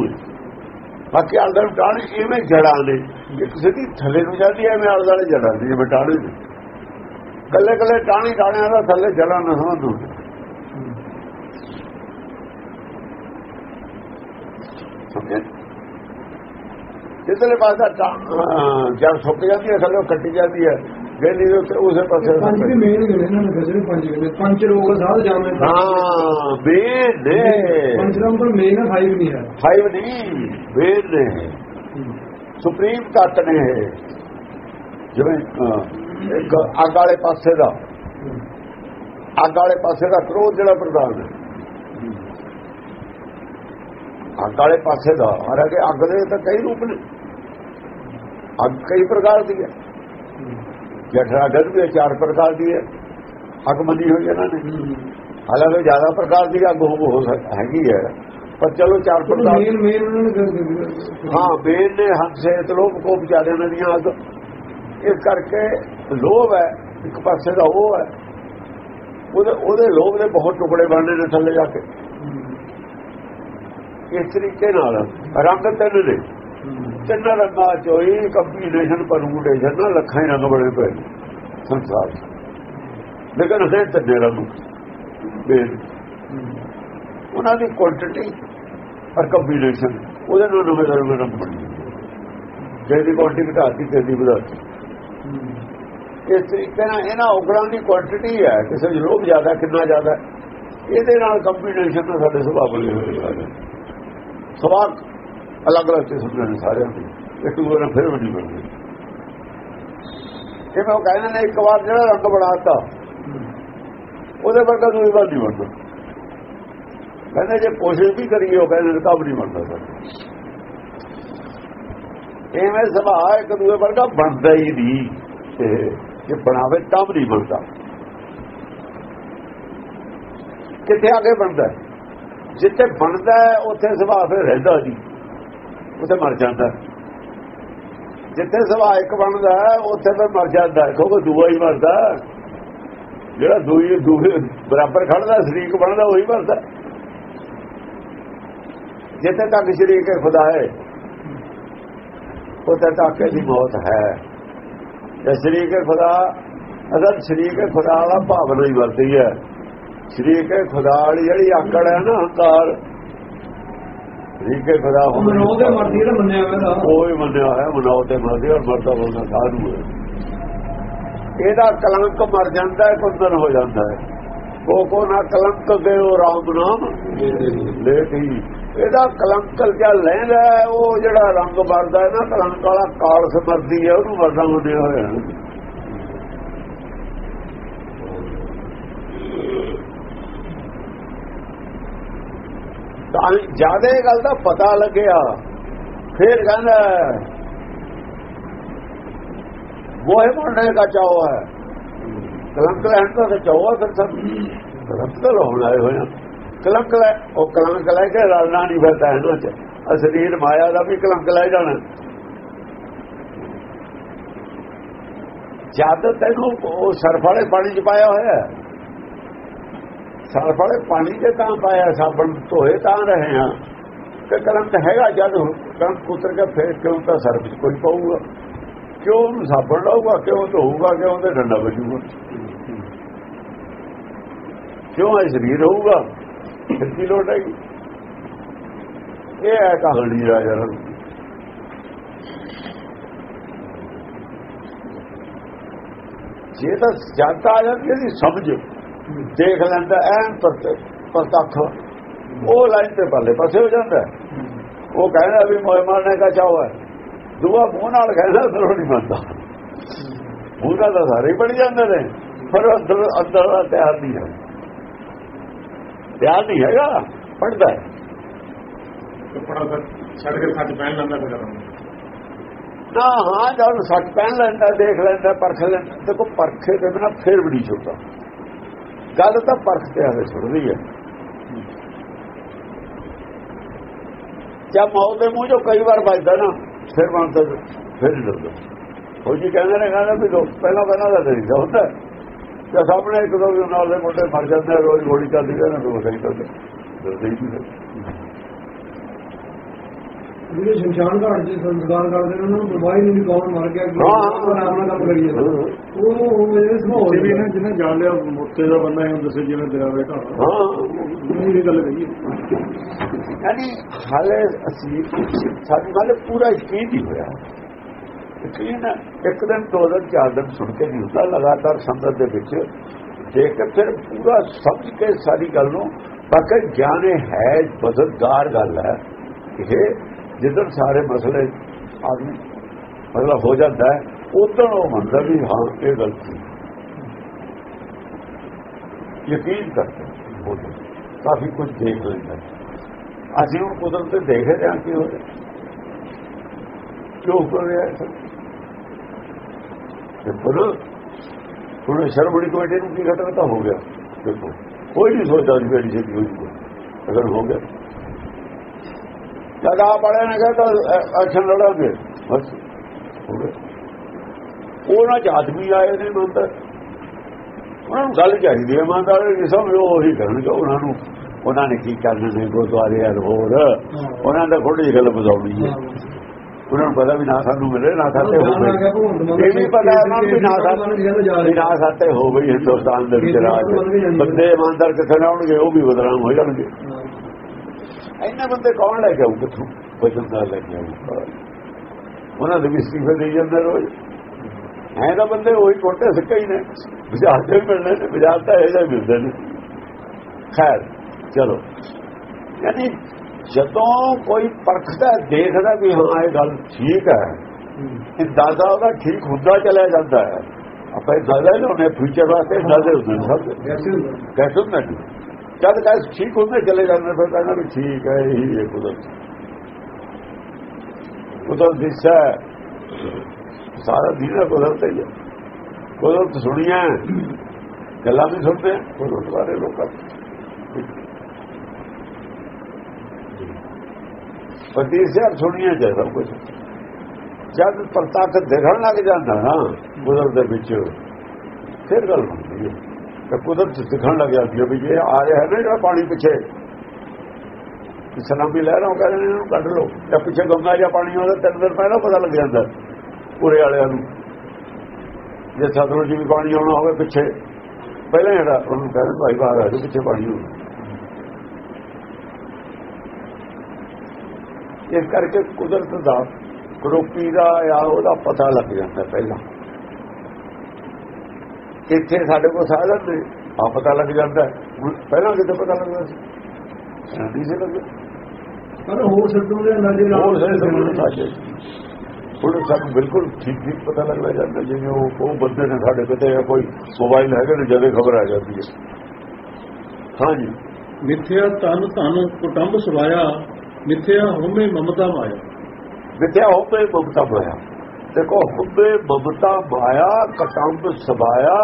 [SPEAKER 2] ਬਾਕੀ ਨੂੰ ਡਾਣੀ ਇਵੇਂ ਜੜਾਂ ਨੇ ਇੱਕ ਸਿੱਧੀ ਥੱਲੇ ਨੂੰ ਜਾਂਦੀ ਹੈ ਐਵੇਂ ਆਲਦਾ ਨੇ ਜੜਾਂ ਨੇ ਜਿਵੇਂ ਡਾਣੇ ਨੇ ਕੱਲੇ ਕੱਲੇ ਟਾਣੀ ਡਾਣਿਆਂ ਦਾ ਥੱਲੇ ਜੜਾਂ ਨਾ ਸਮਝੋ ਸਮਝੇ ਜਿੱਦਲੇ ਪਾਸਾ ਜਦ ਸੁੱਕ ਜਾਂਦੀ ਹੈ ਥੱਲੇ ਉਹ ਕੱਟੀ ਜਾਂਦੀ ਹੈ। ਗੇਲੀ ਦੇ ਉੱਤੇ ਉਸੇ ਪਾਸੇ
[SPEAKER 1] ਪੰਜ ਵੀ ਮੇਨ ਗਏ ਇਹਨਾਂ ਨੇ ਗਜਰੇ ਪੰਜ ਗਏ ਪੰਜ ਰੋਗ ਸਾਧ ਜਾਣੇ
[SPEAKER 2] ਹਾਂ ਬੇਨੇ
[SPEAKER 1] ਪੰਜ ਰੋਗ ਪਰ ਮੇਨ ਹੈ ਫਾਈਵ ਨਹੀਂ ਹੈ।
[SPEAKER 2] ਫਾਈਵ ਨਹੀਂ ਵੇਦ ਨੇ। ਸੁਪਰੀਮ ਤੱਤ ਨੇ ਇਹ। ਜਿਵੇਂ ਇੱਕ ਅੱਗ ਵਾਲੇ ਪਾਸੇ ਦਾ। ਅੱਗ ਵਾਲੇ ਪਾਸੇ ਦਾ ਕ੍ਰੋਧ ਜਿਹੜਾ ਪ੍ਰਧਾਨ ਹੈ। ਅੱਗ ਵਾਲੇ ਪਾਸੇ ਦਾ। ਹਰ ਅਗੇ ਅੱਗ ਦੇ ਤਾਂ ਕਈ ਰੂਪ ਨੇ। ਅੱਗ ਕਈ ਪ੍ਰਕਾਰ ਦੀ ਹੈ। ਜਠਰਾ ਅੱਗ ਵੀ ਚਾਰ ਪ੍ਰਕਾਰ ਦੀ ਹੈ। ਅੱਗ ਮੰਨੀ ਹੋਈ ਇਹਨਾਂ ਨੇ। ਹਾਲਾਂਕਿ ਜ਼ਿਆਦਾ ਪ੍ਰਕਾਰ ਦੀ ਅੱਗ ਹੋ ਹੈਗੀ ਹੈ ਪਰ ਚਲੋ ਚਾਰ ਪ੍ਰਕਾਰ
[SPEAKER 1] ਮੇਨ ਮੇਨ ਉਹਨਾਂ ਨੇ ਕਰ ਦਿੱਤੀ
[SPEAKER 2] ਹਾਂ। ਬੇਨ ਨੇ ਹੰਸੇ ਲੋਭ ਕੋ ਵਿਚਾਰੇ ਨਦੀਆਂ ਅੱਗ। ਇਸ ਕਰਕੇ ਲੋਭ ਹੈ ਇੱਕ ਪਾਸੇ ਦਾ ਉਹ ਹੈ। ਉਹਦੇ ਉਹਦੇ ਲੋਭ ਦੇ ਬਹੁਤ ਟੁਕੜੇ ਬਣਨੇ ਨੇ ਥੱਲੇ ਜਾ ਕੇ। ਇਸ ਤਰੀਕੇ ਨਾਲ ਰੰਗ ਤਿੰਨ ਨੇ। ਤਿੰਨ ਰੰਗਾਂ ਚੋਂ ਹੀ ਕੰਬੀਨੇਸ਼ਨ ਪਰਮੂਟੇਸ਼ਨ ਨਾਲ ਲੱਖਾਂ ਹੀ ਰੰਗ ਬਣੇ ਪਏ ਸੰਸਾਰ ਲੇਕਿਨ ਹੈ ਤਿੰਨੇ ਰੰਗ ਬੇਨ ਉਹਨਾਂ ਦੀ ਕੁਆਂਟੀਟੀ ਔਰ ਕੰਬੀਨੇਸ਼ਨ ਉਹਦੇ ਨਾਲ ਨਵੇਂ ਨਵੇਂ ਰੰਗ ਬਣ। ਜਾਂਦੇ ਜੇ ਦੀ ਕੁਆਂਟੀਟੀ ਘਟਾਤੀ ਤੇ ਦੀ ਵਧਾਤੀ। ਇਸ ਤਰੀਕੇ ਨਾਲ ਇਹਨਾਂ ਔਗਣਾਂ ਦੀ ਕੁਆਂਟੀਟੀ ਹੈ, ਕਿਸੇ ਵਿੱਚ ਲੋਭ ਜ਼ਿਆਦਾ, ਕਿੰਨਾ ਜ਼ਿਆਦਾ, ਇਹਦੇ ਨਾਲ ਕੰਬੀਨੇਸ਼ਨ ਨਾਲ ਸਾਡੇ ਸੁਭਾਅ ਬਣੇ ਹੋਏ ਸਵਾਲ ਅਲੱਗ ਅਲੱਗ ਕਿਸਮ ਦੇ ਨੇ ਸਾਰਿਆਂ ਦੇ। ਇੱਕ ਦੂਜੇ ਨਾਲ ਫਿਰ ਵੀ ਨਹੀਂ ਬਣਦੇ ਜਿਵੇਂ ਉਹ ਕਹਿੰਦੇ ਨੇ, ਇੱਕ ਵਾਰ ਜਿਹੜਾ ਰੰਗ ਬਣਾਤਾ ਉਹਦੇ ਵਰਗਾ ਦੂਜੀ ਵਾਰ ਨਹੀਂ ਬਣਦਾ। ਕਹਿੰਦੇ ਜੇ ਕੋਸ਼ਿਸ਼ ਵੀ ਕਰੀਏ, ਉਹ ਕਹਿੰਦੇ ਤਾਂ ਵੀ ਨਹੀਂ ਬਣਦਾ ਸਰ। ਐਵੇਂ ਸੁਭਾਅ ਇੱਕ ਦੂਜੇ ਵਰਗਾ ਬਣਦਾ ਹੀ ਨਹੀਂ। ਜੇ ਬਣਾਵੇ ਤਾਂ ਵੀ ਨਹੀਂ ਬਣਦਾ। ਕਿੱਥੇ ਆ ਕੇ ਬਣਦਾ? ਜਿੱਥੇ ਬਣਦਾ ਉੱਥੇ ਸੁਭਾਅ ਫਿਰ ਰਹਿੰਦਾ ਜੀ ਉੱਥੇ ਮਰ ਜਾਂਦਾ। ਜਿੱਥੇ ਸੁਭਾਅ ਬਣਦਾ, ਉੱਥੇ ਫਿਰ ਮਰ ਜਾਂਦਾ। ਕਿਉਂਕਿ ਦੂਆ ਹੀ ਮਰਦਾ। ਜਿਹੜਾ ਦੂਈ ਦੂਏ ਬਰਾਬਰ ਖੜਦਾ, ਸ਼ਰੀਕ ਬਣਦਾ, ਉਹੀ ਮਰਦਾ। ਜਿੱਥੇ ਤੱਕ ਸ਼ਰੀਕ ਹੈ, ਖੁਦਾ ਹੈ। ਉੱਥੇ ਤੱਕ ਇਹਦੀ ਮੌਤ ਹੈ। ਜੇ ਸ਼ਰੀਕ ਹੈ, ਖੁਦਾ, ਅਸਲ ਸ਼ਰੀਕ ਹੈ, ਖੁਦਾ ਵਾਲਾ ਭਾਵਨਾ ਹੀ ਵਰਤੀ ਹੈ। ਸ਼ਰੀਕ ਹੈ, ਖੁਦਾ ਵਾਲੀ ਜਿਹੜੀ ਆਕੜ ਹੈ ਨਾ, ਹੰਕਾਰ ਸ਼ਰੀਕ ਹੈ ਖੁਦਾ
[SPEAKER 1] ਉਹ ਮਨੋ ਦੇ ਮਰਦੀ ਜਿਹੜਾ ਮੰਨਿਆ ਹੋਇਆ ਦਾ
[SPEAKER 2] ਉਹ ਹੀ ਮੰਨਿਆ ਹੈ ਮਨਾਉ ਤੇ ਮਰਦੇ ਔਰ ਮਰਦਾ ਬੋਲਣਾ ਸਾਧੂ ਹੈ। ਇਹਦਾ ਕਲੰਕ ਮਰ ਜਾਂਦਾ ਹੈ ਕੁੰਦਨ ਹੋ ਜਾਂਦਾ ਹੈ। ਕੋ ਕੋ ਨਾ ਕਲੰਕ ਗਇਓ ਰਾਮ ਨਾਮ। ਲੇਖੀ ਇਹਦਾ ਕਲੰਕ ਜਿਹਾ ਲੈਂਦਾ ਹੈ, ਉਹ ਜਿਹੜਾ ਰੰਗ ਵਰਦਾ ਹੈ ਨਾ ਕਲੰਕ ਵਾਲਾ ਕਾਲ ਸਮਰਦੀ ਹੈ ਉਹਨੂੰ ਵਰਦਾ ਹੁੰਦੇ ਹੋਇਆ ਤਾਂ ਜ਼ਿਆਦਾ ਇਹ ਗੱਲ ਦਾ ਪਤਾ ਲੱਗਿਆ। ਫਿਰ ਕਹਿੰਦਾ ਮੋਹ ਮੁੰਡੇ ਦਾ ਚਾਹੋ ਹੈ। ਕਲੰਕ ਲੈਣ ਦਾ ਤਾਂ ਚਾਹੋ ਹੈ ਫਿਰ ਸਭ ਕਲੰਕ ਤਾਂ ਹੋਣ ਆਏ ਹੋਏ ਆ। ਕਲੰਕ ਲੈ, ਉਹ ਕਲੰਕ ਲੈ ਕੇ ਰਲਣਾ ਨਹੀਂ ਫਿਰਦਾ ਇਹਨਾਂ ਚ। ਆਹ ਮਾਇਆ ਦਾ ਵੀ ਕਲੰਕ ਲੈ ਜਾਣਾ। ਜਦ ਤੈਨੂੰ ਉਹ ਸਰਫ ਵਾਲੇ ਪਾਣੀ ਚ ਪਾਇਆ ਹੋਇਆ ਹੈ ਵਾਲੇ ਪਾਣੀ ਚ ਤਾਂ ਪਾਇਆ, ਸਾਬਣ ਧੋਏ ਤਾਂ ਰਹੇ ਹਾਂ। ਤੇ ਕਲੰਕ ਹੈਗਾ ਜਦ ਕਲੰਕ ਉਤਰ ਕੇ ਫੇਰ ਕਿਉਂ ਤਾਂ ਸਰਫ ਚ ਕੋਈ ਪਾਊਗਾ? ਕਿਉਂ ਉਹਨੂੰ ਸਾਬਣ ਲਾਊਗਾ, ਕਿਉਂ ਧੋਊਗਾ, ਕਿਉਂ ਉਹਦੇ ਡੰਡਾ ਵੱਜੂਗਾ? ਕਿਉਂ ਇਹ ਸਰੀਰ ਹੋਊਗਾ? ਕੀ ਲੋੜ ਹੈਗੀ? ਇਹ ਹੈ ਕਹਾਣੀ ਰਾਜਾ ਰਣ ਜੇ ਤਾਂ ਜਨਤਾ ਆ ਜਾਂਦੀ ਇਹਦੀ ਸਮਝ। ਦੇਖ ਲੈਂਦਾ ਐਨ ਪ੍ਰਤੱਖ। ਉਹ ਲਾਈਨ ਤੇ ਪੱਲੇ ਪਾਸੇ ਹੋ ਜਾਂਦਾ। ਉਹ ਕਹਿੰਦਾ ਵੀ ਮੋਏ ਮਾਰਨੇ ਦਾ ਚਾਹੋ ਹੈ। ਦੁਆ ਮੂੰਹ ਨਾਲ ਕਹਿੰਦਾ ਉਹ ਨਹੀਂ ਮੰਨਦਾ। ਮੂੰਹ ਤਾਂ ਸਾਰੇ ਹੀ ਬਣ ਜਾਂਦੇ ਨੇ। ਪਰ ਅੰਦਰ ਅੰਦਰ ਦਾ ਤਿਆਰ ਨਹੀਂ ਹੈ। ਤਿਆਰ ਨਹੀਂ ਹੈਗਾ। ਪੜਦਾ ਹੈ।
[SPEAKER 3] ਕੱਪੜਾ ਤਾਂ ਛੱਡ ਕੇ ਸੱਚ ਪਹਿਨ ਲੈਂਦਾ ਫਿਰ
[SPEAKER 2] ਨਾ ਹਾਂ ਜਦ ਸੱਚ ਪਹਿਨ ਲੈਂਦਾ ਦੇਖ ਲੈਂਦਾ ਪਰਖ ਲੈਂਦਾ ਦੇਖੋ ਪਰਖੇ ਦੇ ਬਿਨਾ ਫੇਰ ਵੀ ਨਹੀਂ ਛੁੱਟਦਾ। ਗੱਲ ਤਾਂ ਪਰਖ ਤੇ ਆਵੇ ਸੁਣਦੀ ਹੈ। ਜਾਂ ਮੌਤ ਦੇ ਮੂੰਹ ਚੋਂ ਕਈ ਵਾਰ ਵੱਜਦਾ ਨਾ, ਫਿਰ ਮੰਨਦਾ ਫਿਰ ਨਹੀਂ ਉਹ ਜੀ ਕਹਿੰਦੇ ਨੇ, ਕਹਿੰਦਾ ਵੀ ਲੋਕ ਪਹਿਲਾਂ ਪਹਿਲਾਂ ਦਾ ਨਹੀਂ ਹੁੰਦਾ ਤੇ ਸਾਹਮਣੇ ਇੱਕ ਦੋ ਨਾਲ ਦੇ ਮੁੰਡੇ ਮਰ ਜਾਂਦੇ ਰੋਜ਼ ਗੋਲੀ ਚੱਲਦੀ ਹੈ ਦੋ ਸਹੀ ਕਰਦੇ ਡਰਦੇ ਨਹੀਂ
[SPEAKER 1] ਜਿਹੜੇ ਸ਼ਮਸ਼ਾਨ ਘਾਟ 'ਚ ਸੰਸਕਾਰ ਕਰਦੇ ਨੇ ਉਹਨਾਂ ਨੂੰ ਪਰਵਾਹ ਹੀ ਨਹੀਂ ਕੌਣ ਮਰ ਗਿਆ ਕੀ
[SPEAKER 2] ਹਾਂ।
[SPEAKER 1] ਉਹ ਆਰਾਮ ਨਾਲ ਕੰਮ ਕਰੀ ਜਾਂਦਾ ਉਹ ਉਹ ਜਿਹੜੇ ਸੁਭਾਅ
[SPEAKER 4] ਵੀ ਨਾ ਜਿਹਨੇ ਜਾਣ ਲਿਆ ਮੋਤੇ ਦਾ ਬੰਦਾ ਹੈ ਦੱਸੇ ਜਿਵੇਂ ਦਰਿਆਵੇ ਘਰ।
[SPEAKER 2] ਹਾਂ।
[SPEAKER 4] ਇਹ ਗੱਲ ਕਹੀ ਹੈ।
[SPEAKER 2] ਯਾਨੀ ਹਾਲੇ ਅਸੀਂ ਸਾਡੀ ਹਾਲੇ ਪੂਰਾ ਯਕੀਨ ਨਹੀਂ ਹੋਇਆ। ਯਕੀਨ ਇੱਕ ਦਿਨ ਦੋ ਦਿਨ ਚਾਰ ਦਿਨ ਸੁਣ ਕੇ ਨਹੀਂ ਹੁੰਦਾ ਲਗਾਤਾਰ ਸੰਗਤ ਦੇ ਵਿੱਚ। ਦੇਖ ਕੇ ਫਿਰ ਪੂਰਾ ਸਮਝ ਕੇ ਸਾਰੀ ਗੱਲ ਨੂੰ। ਬਾਕੀ ਗਿਆਨ ਇਹ ਹੈ ਬਦਲਦਾਰ ਗੱਲ ਹੈ ਇਹ ਜਿੱਦਣ ਸਾਰੇ ਮਸਲੇ ਆਦਮੀ ਮਤਲਬ ਹੋ ਜਾਂਦਾ ਹੈ, ਉਦੋਂ ਉਹ ਮੰਨਦਾ ਵੀ ਹਾਂ, ਇਹ ਗਲਤੀ ਯਕੀਨ ਕਰਦਾ ਉਹ ਕਾਫੀ ਕੁਝ ਦੇਖ ਲੈਂਦਾ ਅਸੀਂ ਹੁਣ ਕੁਦਰਤ ਤੇ ਦੇਖ ਰਹੇ ਹਾਂ ਕਿ ਹੋ ਰਿਹਾ ਕਿਉਂ ਹੋ ਰਿਹਾ ਹੈ ਦੇਖੋ ਨਾ ਹੁਣ ਸ਼ਰਮਣੀ ਕਮੇਟੀ ਨੂੰ ਕੀ ਘਟਨਾ ਤਾਂ ਹੋ ਗਿਆ। ਦੇਖੋ, ਕੋਈ ਨਹੀਂ ਸੋਚਦਾ ਵੀ ਮੇਰੀ ਛੇਤੀ ਹੋਈ। ਅਗਰ ਹੋ ਗਿਆ ਜਦ ਆਪ ਵਾਲਿਆਂ ਨੇ ਕਿਹਾ ਤਾਂ ਐਕਸ਼ਨ ਲੜਾਂਗੇ ਬਸ। ਹੋ ਉਹਨਾਂ ਚ ਆਦਮੀ ਆਏ ਨੇ ਮੰਦਰ ਉਹਨਾਂ ਨੂੰ ਗੱਲ ਚਾਹੀਦੀ ਹੈ ਮੰਦਰ ਇਹ ਸਭ ਉਹ ਉਹੀ ਕਰਨਗੇ ਉਹਨਾਂ ਨੂੰ ਉਹਨਾਂ ਨੇ ਕੀ ਕਰਨਾ ਨੇ ਗੁਰਦੁਆਰੇ ਯਾਰ ਹੋਰ। ਉਹਨਾਂ ਦਾ ਥੋੜੀ ਗੱਲ ਬਜ਼ਾਉਣੀ ਹੈ ਉਹਨਾਂ ਨੂੰ ਪਤਾ ਵੀ ਨਾ ਸਾਨੂੰ ਮਿਲੇ ਨਾ ਸਾਤੇ ਹੋਵੇ। ਇਹ ਵੀ ਪਤਾ ਉਹਨਾਂ ਨੂੰ ਵੀ ਨਾ ਵੀ ਨਾ ਸਾਤੇ ਹੋ ਗਈ ਹਿੰਦੁਸਤਾਨ ਦੇ ਵਿੱਚ ਰਾਜ। ਬੰਦੇ ਇਮਾਨਦਾਰ ਕਿੱਥੇ ਆਉਣਗੇ ਉਹ ਵੀ ਬਦਨਾਮ ਹੋ ਜਾਣਗੇ। ਇੰਨੇ ਬੰਦੇ ਕੌਣ ਲੈ ਕੇ ਆਉ ਕਿੱਥੋਂ? ਵਜਨਦਾਰ ਲੈ ਕੇ ਆਉ ਉਹਨਾਂ ਦੇ ਵੀ ਅਸਤੀਫੇ ਦੇ ਜਾਂਦੇ ਰੋਜ਼। ਐ ਤਾਂ ਬੰਦੇ ਉਹੀ ਟੋਟੇ ਸਿੱਕੇ ਹੀ ਨੇ। ਬਾਜ਼ਾਰ ਤੇ ਮਿਲਣੇ ਨੇ ਬਾਜ਼ਾਰ ਤਾਂ ਇਹ ਜਿਹੇ ਮਿਲਦੇ ਨੇ। ਖੈਰ ਚਲੋ। ਯਾਨੀ ਜਦੋਂ ਕੋਈ ਪਰਖਦਾ ਦੇਖਦਾ ਵੀ ਹਾਂ ਇਹ ਗੱਲ ਠੀਕ ਹੈ ਇਹ ਦਾਦਾ ਉਹਦਾ ਠੀਕ ਹੁੰਦਾ ਚਲਾ ਜਾਂਦਾ ਹੈ। ਆਪਾਂ ਇਹ ਦਾਦਾ ਲਾਉਣੇ ਫਿਊਚਰ ਵਾਸਤੇ ਦਾਦੇ ਹੁੰਦੇ ਨੇ ਸਭ ਕੈਸੇ ਹੁੰਦਾ ਜੀ ਜਦ ਕੈਸ ਠੀਕ ਹੁੰਦੇ ਚਲੇ ਜਾਂਦੇ ਫਿਰ ਕਹਿੰਦਾ ਵੀ ਠੀਕ ਹੈ ਇਹੀ ਹੈ ਕੁਦਰਤ ਕੁਦਰਤ ਦਿਸ਼ਾ ਸਾਰਾ ਦੀਨਾ ਕੁਦਰਤ ਹੀ ਹੈ ਕੁਦਰਤ ਸੁਣੀਆਂ ਗੱਲਾਂ ਵੀ ਸੁਣਦੇ ਆ ਕੁਦਰਤ ਬਾਰੇ ਲੋਕਾਂ ਪਤੀ ਸਿਰ ਸੁਣੀਆਂ ਜੇ ਸਭ ਕੁਝ ਜਦ ਪ੍ਰਤੱਖ ਦੇਖਣ ਲੱਗ ਜਾਂਦਾ ਨਾ ਕੁਦਰਤ ਦੇ ਵਿੱਚ ਫਿਰ ਗੱਲ ਹੁੰਦੀ ਹੈ ਤੇ ਕੁਦਰਤ ਦਿਖਣ ਲੱਗਿਆ ਸੀ ਹੈ ਵੀ ਜੇ ਆ ਰਿਹਾ ਹੈ ਨਾ ਜਿਹੜਾ ਪਾਣੀ ਪਿੱਛੇ। ਸਲਾਮੀ ਲੈ ਰਹਾ ਕਹਿੰਦੇ ਨੇ, ਇਹਨੂੰ ਕੱਢ ਲਓ। ਜਾਂ ਪਿੱਛੇ ਗੰਗਾ ਜਾਂ ਪਾਣੀ ਆਉਂਦਾ, ਤਿੰਨ ਦਿਨ ਪਹਿਲਾਂ ਪਤਾ ਲੱਗ ਜਾਂਦਾ ਪੂਰੇ ਵਾਲਿਆਂ ਨੂੰ। ਜੇ ਸਤਲੁਜ ਜੀ ਵੀ ਪਾਣੀ ਆਉਣਾ ਹੋਵੇ ਪਿੱਛੇ। ਪਹਿਲਾਂ ਜਿਹੜਾ ਉਹਨੂੰ ਕਹਿੰਦੇ ਭਾਈ ਬਾਹਰ ਆ ਜਾਓ, ਪਿੱਛੇ ਪਾਣੀ ਆਉਣਾ। ਇਸ ਕਰਕੇ ਕੁਦਰਤ ਦਾ ਕਰੋਪੀ ਦਾ ਜਾਂ ਉਹਦਾ ਪਤਾ ਲੱਗ ਜਾਂਦਾ ਪਹਿਲਾਂ। ਇੱਥੇ ਸਾਡੇ ਕੋਲ ਸਾਧਨ ਨੇ ਆ ਪਤਾ ਲੱਗ ਜਾਂਦਾ ਪਹਿਲਾਂ ਕਿਤੇ ਪਤਾ ਲੱਗਦਾ ਸੀ? ਨਹੀਂ ਸੀ ਲੱਗਦਾ
[SPEAKER 1] ਪਰ ਹੋਰ ਸਿੱਧੂ ਦੇ ਨਜ਼ਰ
[SPEAKER 2] ਹੋਰ ਸਾਡੇ ਹੁਣ ਸਾਨੂੰ ਬਿਲਕੁਲ ਠੀਕ ਠੀਕ ਪਤਾ ਲੱਗਦਾ ਜਾਂਦਾ ਜਿਵੇਂ ਉਹ ਉਹ ਬੰਦੇ ਨੇ ਸਾਡੇ ਕਿਤੇ ਕੋਈ ਮੋਬਾਈਲ ਹੈਗਾ ਨੇ ਜਦੇ ਖਬਰ ਆ ਜਾਂਦੀ ਹੈ। ਹਾਂਜੀ।
[SPEAKER 4] ਮਿੱਥਿਆ ਤਨ ਧਨ ਕੁਟੰਬ ਸਵਾਇਆ ਮਿੱਥਿਆ ਹੋਮੇ ਮਮਤਾ ਮਾਇਆ।
[SPEAKER 2] ਵਿਦਿਆ ਹੋਵੇ ਮਮਤਾ ਮਾਇਆ। ਦੇਖੋ ਹੋਵੇ ਮਮਤਾ ਮਾਇਆ ਕਟੰਬ ਸਬਾਇਆ।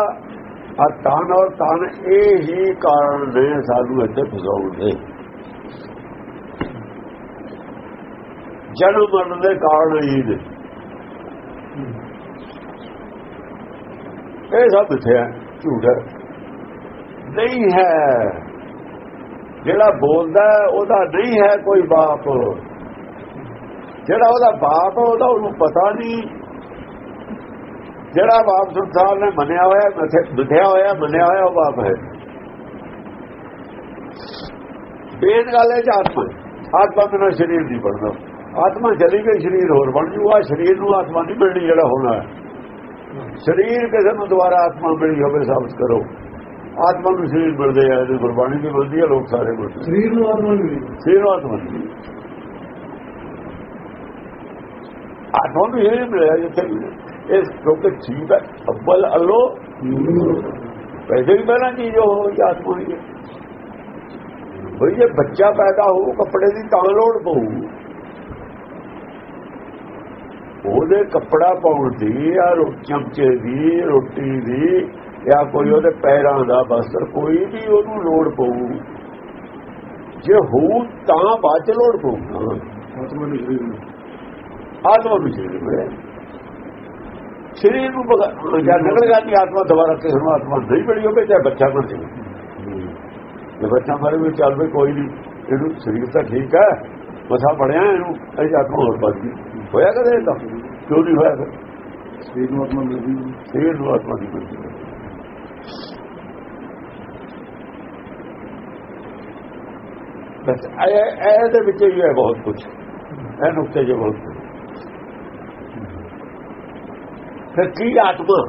[SPEAKER 2] ਆ ਤਨ ਔਰ ਤਨ ਇਹ ਹੀ ਕਾਰਨ ਨੇ, ਸਾਨੂੰ ਇੱਥੇ ਫਸਾਉਣ ਦੇ। ਜਨਮ ਮਰਨ ਦੇ ਕਾਰਨ ਹੀ ਨੇ। ਇਹ ਸਭ ਮਿੱਥਿਆ ਝੂਠ ਨਹੀਂ ਹੈ। ਜਿਹੜਾ ਬੋਲਦਾ ਉਹਦਾ ਨਹੀਂ ਹੈ ਕੋਈ ਬਾਪ। ਜਿਹੜਾ ਉਹਦਾ ਬਾਪ ਉਹਦਾ ਉਹਨੂੰ ਪਤਾ ਨਹੀਂ। ਜਿਹੜਾ ਬਾਪ ਸੰਸਾਰ ਨੇ ਮੰਨਿਆ ਹੋਇਆ ਮਿੱਥੇ- ਮਿਥਿਆ ਹੋਇਆ ਮੰਨਿਆ ਹੋਇਆ ਉਹ ਬਾਪ ਹੈ। ਬੇਦ ਗੱਲ ਹੈ ਆਤਮਾ ਆਤਮਾ ਬਿਨਾਂ ਸਰੀਰ ਨਹੀਂ ਬਣਦਾ। ਆਤਮਾ ਚਲੀ ਗਈ ਸਰੀਰ ਹੋਰ ਬਣ ਜੂਗਾ। ਸਰੀਰ ਨੂੰ ਆਤਮਾ ਨਹੀਂ ਮਿਲਣੀ ਜਿਹੜਾ ਹੋਣਾ ਹੈ। ਸਰੀਰ ਕਿਸੇ ਨੂੰ ਦੁਬਾਰਾ ਆਤਮਾ ਮਿਲੀ ਹੋਵੇ ਸਾਬਤ ਕਰੋ। ਆਤਮਾ ਨੂੰ ਸਰੀਰ ਮਿਲਦੇ ਆ ਇਹਦੀ ਗੁਰਬਾਣੀ ਦੀ ਮਿਲਦੀ ਹੈ ਲੋਕ ਸਾਰੇ ਮਿਲਦੇ
[SPEAKER 1] ਸਰੀਰ ਨੂੰ ਆਤਮਾ ਨਹੀਂ ਮਿਲੀ।
[SPEAKER 2] ਸਰੀਰ ਨੂੰ ਆਤਮਾ ਨਹੀਂ ਆਤਮਾ ਨੂੰ ਇਹ ਮਿਲਿਆ ਜਿੱਥੇ। ਇਸ ਕਿਉਂਕਿ ਠੀਕ ਹੈ ਅੱਬਲ ਅੱਲੋ। ਪੈਸੇ ਵੀ ਪਹਿਲਾਂ ਚੀਜ਼ ਉਹ ਹੋਈ ਆਤਮਾ ਹੀ ਹੈ ਬਈ ਜੇ ਬੱਚਾ ਪੈਦਾ ਹੋਊ ਕੱਪੜੇ ਦੀ ਤਾਂ ਲੋੜ ਪਊ। ਉਹਦੇ ਕੱਪੜਾ ਪਾਉਣ ਦੀ ਆ ਚਮਚੇ ਦੀ ਰੋਟੀ ਦੀ ਜਾਂ ਕੋਈ ਉਹਦੇ ਪੈਰਾਂ ਦਾ ਬਸਤਰ ਕੋਈ ਵੀ ਉਹਨੂੰ ਲੋੜ ਪਊ। ਜੇ ਹੋਊ ਤਾਂ ਬਾਅਦ ਲੋੜ ਪਊ।
[SPEAKER 4] ਆਤਮਾ ਨੂੰ ਨੂੰ
[SPEAKER 2] ਆਤਮਾ ਵੀ ਸਰੀਰ ਨੂੰ ਬਗਾ- ਜਾਂ ਨਿਕਲ ਜਾਂਦੀ ਆਤਮਾ ਦੁਬਾਰਾ ਕਿਸੇ ਨੂੰ ਆਤਮਾ ਨਹੀਂ ਮਿਲੀ ਹੋਵੇ ਚਾਹੇ ਬੱਚਾ ਬਣ ਜਾਵੇ ਜੇ ਬੱਚਾ ਮਾਰੇ ਵੀ ਚੱਲ ਵੀ ਕੋਈ ਨਹੀਂ ਇਹਨੂੰ ਸਰੀਰ ਤਾਂ ਠੀਕ ਹੈ ਮਸਾ ਬਣਿਆ ਇਹਨੂੰ ਇਹ ਆਤਮਾ ਹੋਰ ਵੱਧ ਗਈ ਹੋਇਆ ਕਦੇ ਤਾਂ ਕਿਉਂ ਨਹੀਂ ਹੋਇਆ?
[SPEAKER 4] ਸਰੀਰ ਨੂੰ ਆਤਮਾ ਮਿਲਦੀ।
[SPEAKER 2] ਸਰੀਰ ਨੂੰ ਆਤਮਾ ਦੀ ਮਿਲਦੀ। ਬਸ ਇਹ ਇਹ ਦੇ ਵਿੱਚ ਹੀ ਹੈ ਬਹੁਤ ਕੁਝ ਇਹ ਨੁਕਤੇ ਜੇ ਬਹੁਤ ਕੁਝ ਫਿਰ ਕੀ ਆਤਮਾ?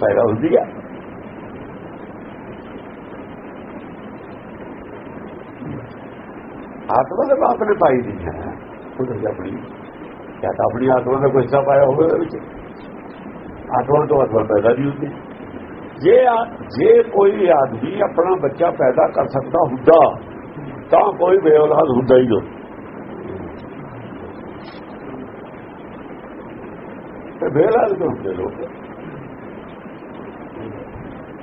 [SPEAKER 2] ਪੈਦਾ ਹੁੰਦੀ ਹੈ ਆਤਮਾ ਦੇ ਬਾਪ ਨੇ ਪਾਈ ਨਹੀਂ ਹੈ। ਉਹਦੇ ਆਪਣੀ, ਜਾਂ ਤਾਂ ਆਪਣੀ ਆਤਮਾ ਦਾ ਕੋਈ ਹਿੱਸਾ ਪਾਇਆ ਹੋਵੇ ਉਹਦੇ ਵਿੱਚ। ਆਤਮਾ ਤੋਂ ਆਤਮਾ ਪੈਦਾ ਨਹੀਂ ਹੁੰਦੀ। ਜੇ ਜੇ ਕੋਈ ਆਦਮੀ ਆਪਣਾ ਬੱਚਾ ਪੈਦਾ ਕਰ ਸਕਦਾ ਹੁੰਦਾ, ਤਾਂ ਕੋਈ ਬੇਔਲਾਦ ਹੁੰਦਾ ਹੀ ਨਹੀਂ। ਤੇ ਬੇਔਲਾਦ ਕਿਉਂ ਹੁੰਦੇ ਲੋਕ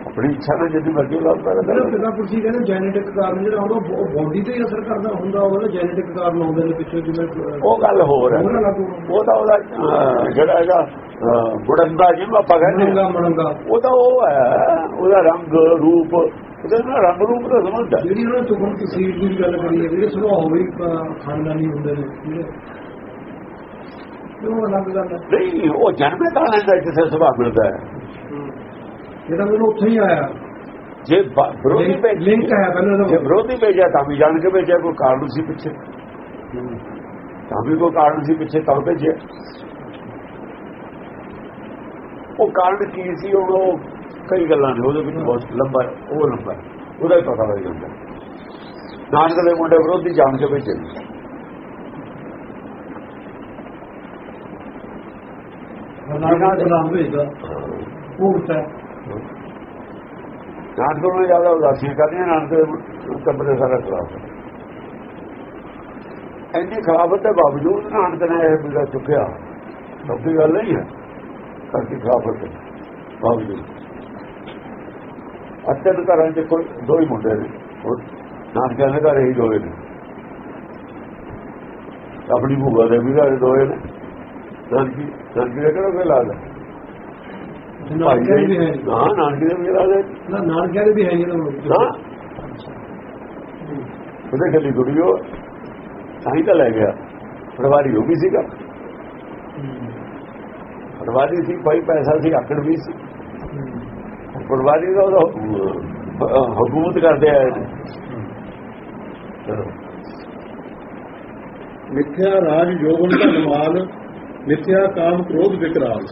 [SPEAKER 2] ਆਪਣੀ ਇੱਛਾ ਨਾਲ ਜਿੰਨੀ ਮਰਜ਼ੀ ਔਲਾਦ ਪੈਦਾ
[SPEAKER 1] ਜਿਹੜਾ
[SPEAKER 2] ਕਰ
[SPEAKER 1] ਪਿਤਾ ਪੁਰਸ਼ੀ ਕਹਿੰਦੇ ਜੈਨੇਟਿਕ ਕਾਰਨ ਜਿਹੜਾ ਹੁੰਦਾ ਉਹ ਬੋਡੀ ਤੇ ਹੀ ਅਸਰ ਕਰਦਾ ਹੁੰਦਾ ਉਹਦਾ ਜੈਨੇਟਿਕ ਕਾਰਨ ਆਉਂਦੇ ਨੇ ਪਿੱਛੇ ਜਿਵੇਂ
[SPEAKER 2] ਉਹ ਗੱਲ ਹੋਰ ਹੈ। ਉਹ ਤਾਂ ਉਹਦਾ ਜਿਹੜਾ ਹੈਗਾ ਗੁੜੰਦਾ ਜਿਹਨੂੰ ਆਪਾਂ ਕਹਿੰਦੇ ਉਹ ਤਾਂ ਉਹ ਹੈ ਉਹਦਾ ਰੰਗ ਰੂਪ ਉਹਦੇ ਨਾਲ ਰੰਗ ਰੂਪ ਦਾ ਸੰਬੰਧ ਹੈ।
[SPEAKER 1] ਜਿਹੜੀ ਉਹਨਾਂ ਨੇ ਤੁਖਮ ਤਸੀਰ ਦੀ ਗੱਲ ਕਰੀ ਹੈ ਜਿਹੜੇ ਸੁਭਾਅ ਵੀ ਅਹ, ਖਾਨਦਾਨੀ ਹੁੰਦੇ ਨੇ ਜਿਹੜੇ ਉਹ ਅਲੱਗ ਗੱਲ ਹੈ
[SPEAKER 2] ਨਹੀਂ ਉਹ ਜਨਮੇ ਤਾਂ ਲੈਂਦਾ ਜਿੱਥੇ ਸੁਭਾਅ ਮਿਲਦਾ ਹੈ।
[SPEAKER 1] ਜਿਹੜਾ ਮੈਨੂੰ ਉੱਥੇ ਹੀ ਆਇਆ।
[SPEAKER 2] ਜੇ ਵਿਰੋਧੀ
[SPEAKER 1] ਲਿੰਕ ਹੈ ਪਹਿਲਾਂ
[SPEAKER 2] ਜੇ ਵਿਰੋਧੀ ਭੇਜਿਆ ਤਾਂ ਵੀ ਜਾਣ ਕੇ ਭੇਜਿਆ ਕੋਈ ਕਾਰਨ ਸੀ ਪਿੱਛੇ? ਤਾਂ ਵੀ ਕੋਈ ਕਾਰਨ ਸੀ ਪਿੱਛੇ ਤਾਂ ਭੇਜਿਆ। ਉਹ ਕਾਰਨ ਕੀ ਸੀ ਉਹ ਕਈ ਗੱਲਾਂ ਨੇ ਉਹਦੇ ਵਿੱਚ ਬਹੁਤ ਲੰਬਾ ਉਹ ਲੰਬਾ। ਉਹਦਾ ਪਤਾ ਲੱਗ ਜਾਂਦਾ। ਨਾਨਕ ਦੇ ਮੁੰਡੇ ਵਿਰੋਧੀ ਜਾਣ ਕੇ ਭੇਜੇ।
[SPEAKER 1] ਨਾਮ ਨਾਮ ਭੇਜਦਾ ਭੂਤ ਹੈ।
[SPEAKER 2] ਨਾਨਕ ਨੂੰ ਜ਼ਿਆਦਾ ਉਦਾਸੀਆਂ ਕਰਦੀਆਂ ਨਾਨਕ ਕੰਬਰੇ ਸਾਰਾ ਖਰਾਬ ਹੈ। ਖਰਾਬਤ ਦੇ ਬਾਵਜੂਦ ਨਾਨਕ ਨੇ ਇਹ ਬਿਲਾ ਚੁੱਕਿਆ। ਸਭੀ ਗੱਲ ਨਹੀਂ ਹੈ ਕਰਕੇ ਖਰਾਬਤ ਬਾਵਜੂਦ। ਅੱਤੇ ਦੇ ਘਰਾਂ 'ਚ ਕੋਈ, ਦੋ ਹੀ ਮੁੰਡੇ ਨੇ। ਉਹ ਨਾਨਕਿਆਂ ਦੇ ਘਰ ਹੀ ਦੋਏ ਨੇ। ਆਪਣੀ ਭੂਆ ਦੇ ਵੀ ਘਰ ਦੋਏ ਨੇ। ਨਾਨਕੀ ਨਾਨਕੀ ਦੇ ਕਿਹੜਾ ਦੇ
[SPEAKER 1] ਵੀ ਹੈ
[SPEAKER 2] ਹਾਂ ਨਾਨਕੀ ਦੇ ਵੀ ਦੇ
[SPEAKER 1] ਨਾ ਨਾਨਕਿਆਂ ਦੇ ਵੀ ਹੈ
[SPEAKER 2] ਹਾਂ। ਉਹਦੇ ਖਲੀ ਗੁੜੀਓ ਸਾਈ ਤਾਂ ਲੈ ਗਿਆ। ਪਰਵਾਰੀ ਹੋ ਵੀ ਸੀਗਾ। ਪਰਵਾਰੀ ਸੀ ਕੋਈ ਪੈਸਾ ਸੀ ਆਕੜ ਵੀ ਸੀ। ਪਰਵਾਰੀ ਦਾ ਉਹਦਾ ਹੁ- ਹਕੂਮਤ ਕਰਦੇ ਆਏ ਨੇ।
[SPEAKER 4] ਮਿੱਥਿਆ ਰਾਜ ਜੋਗਨ ਦਾ ਨਮਾਲ ਮਿੱਥਿਆ ਕਾਮ ਕ੍ਰੋਧ ਵਿਕਰਾਲ।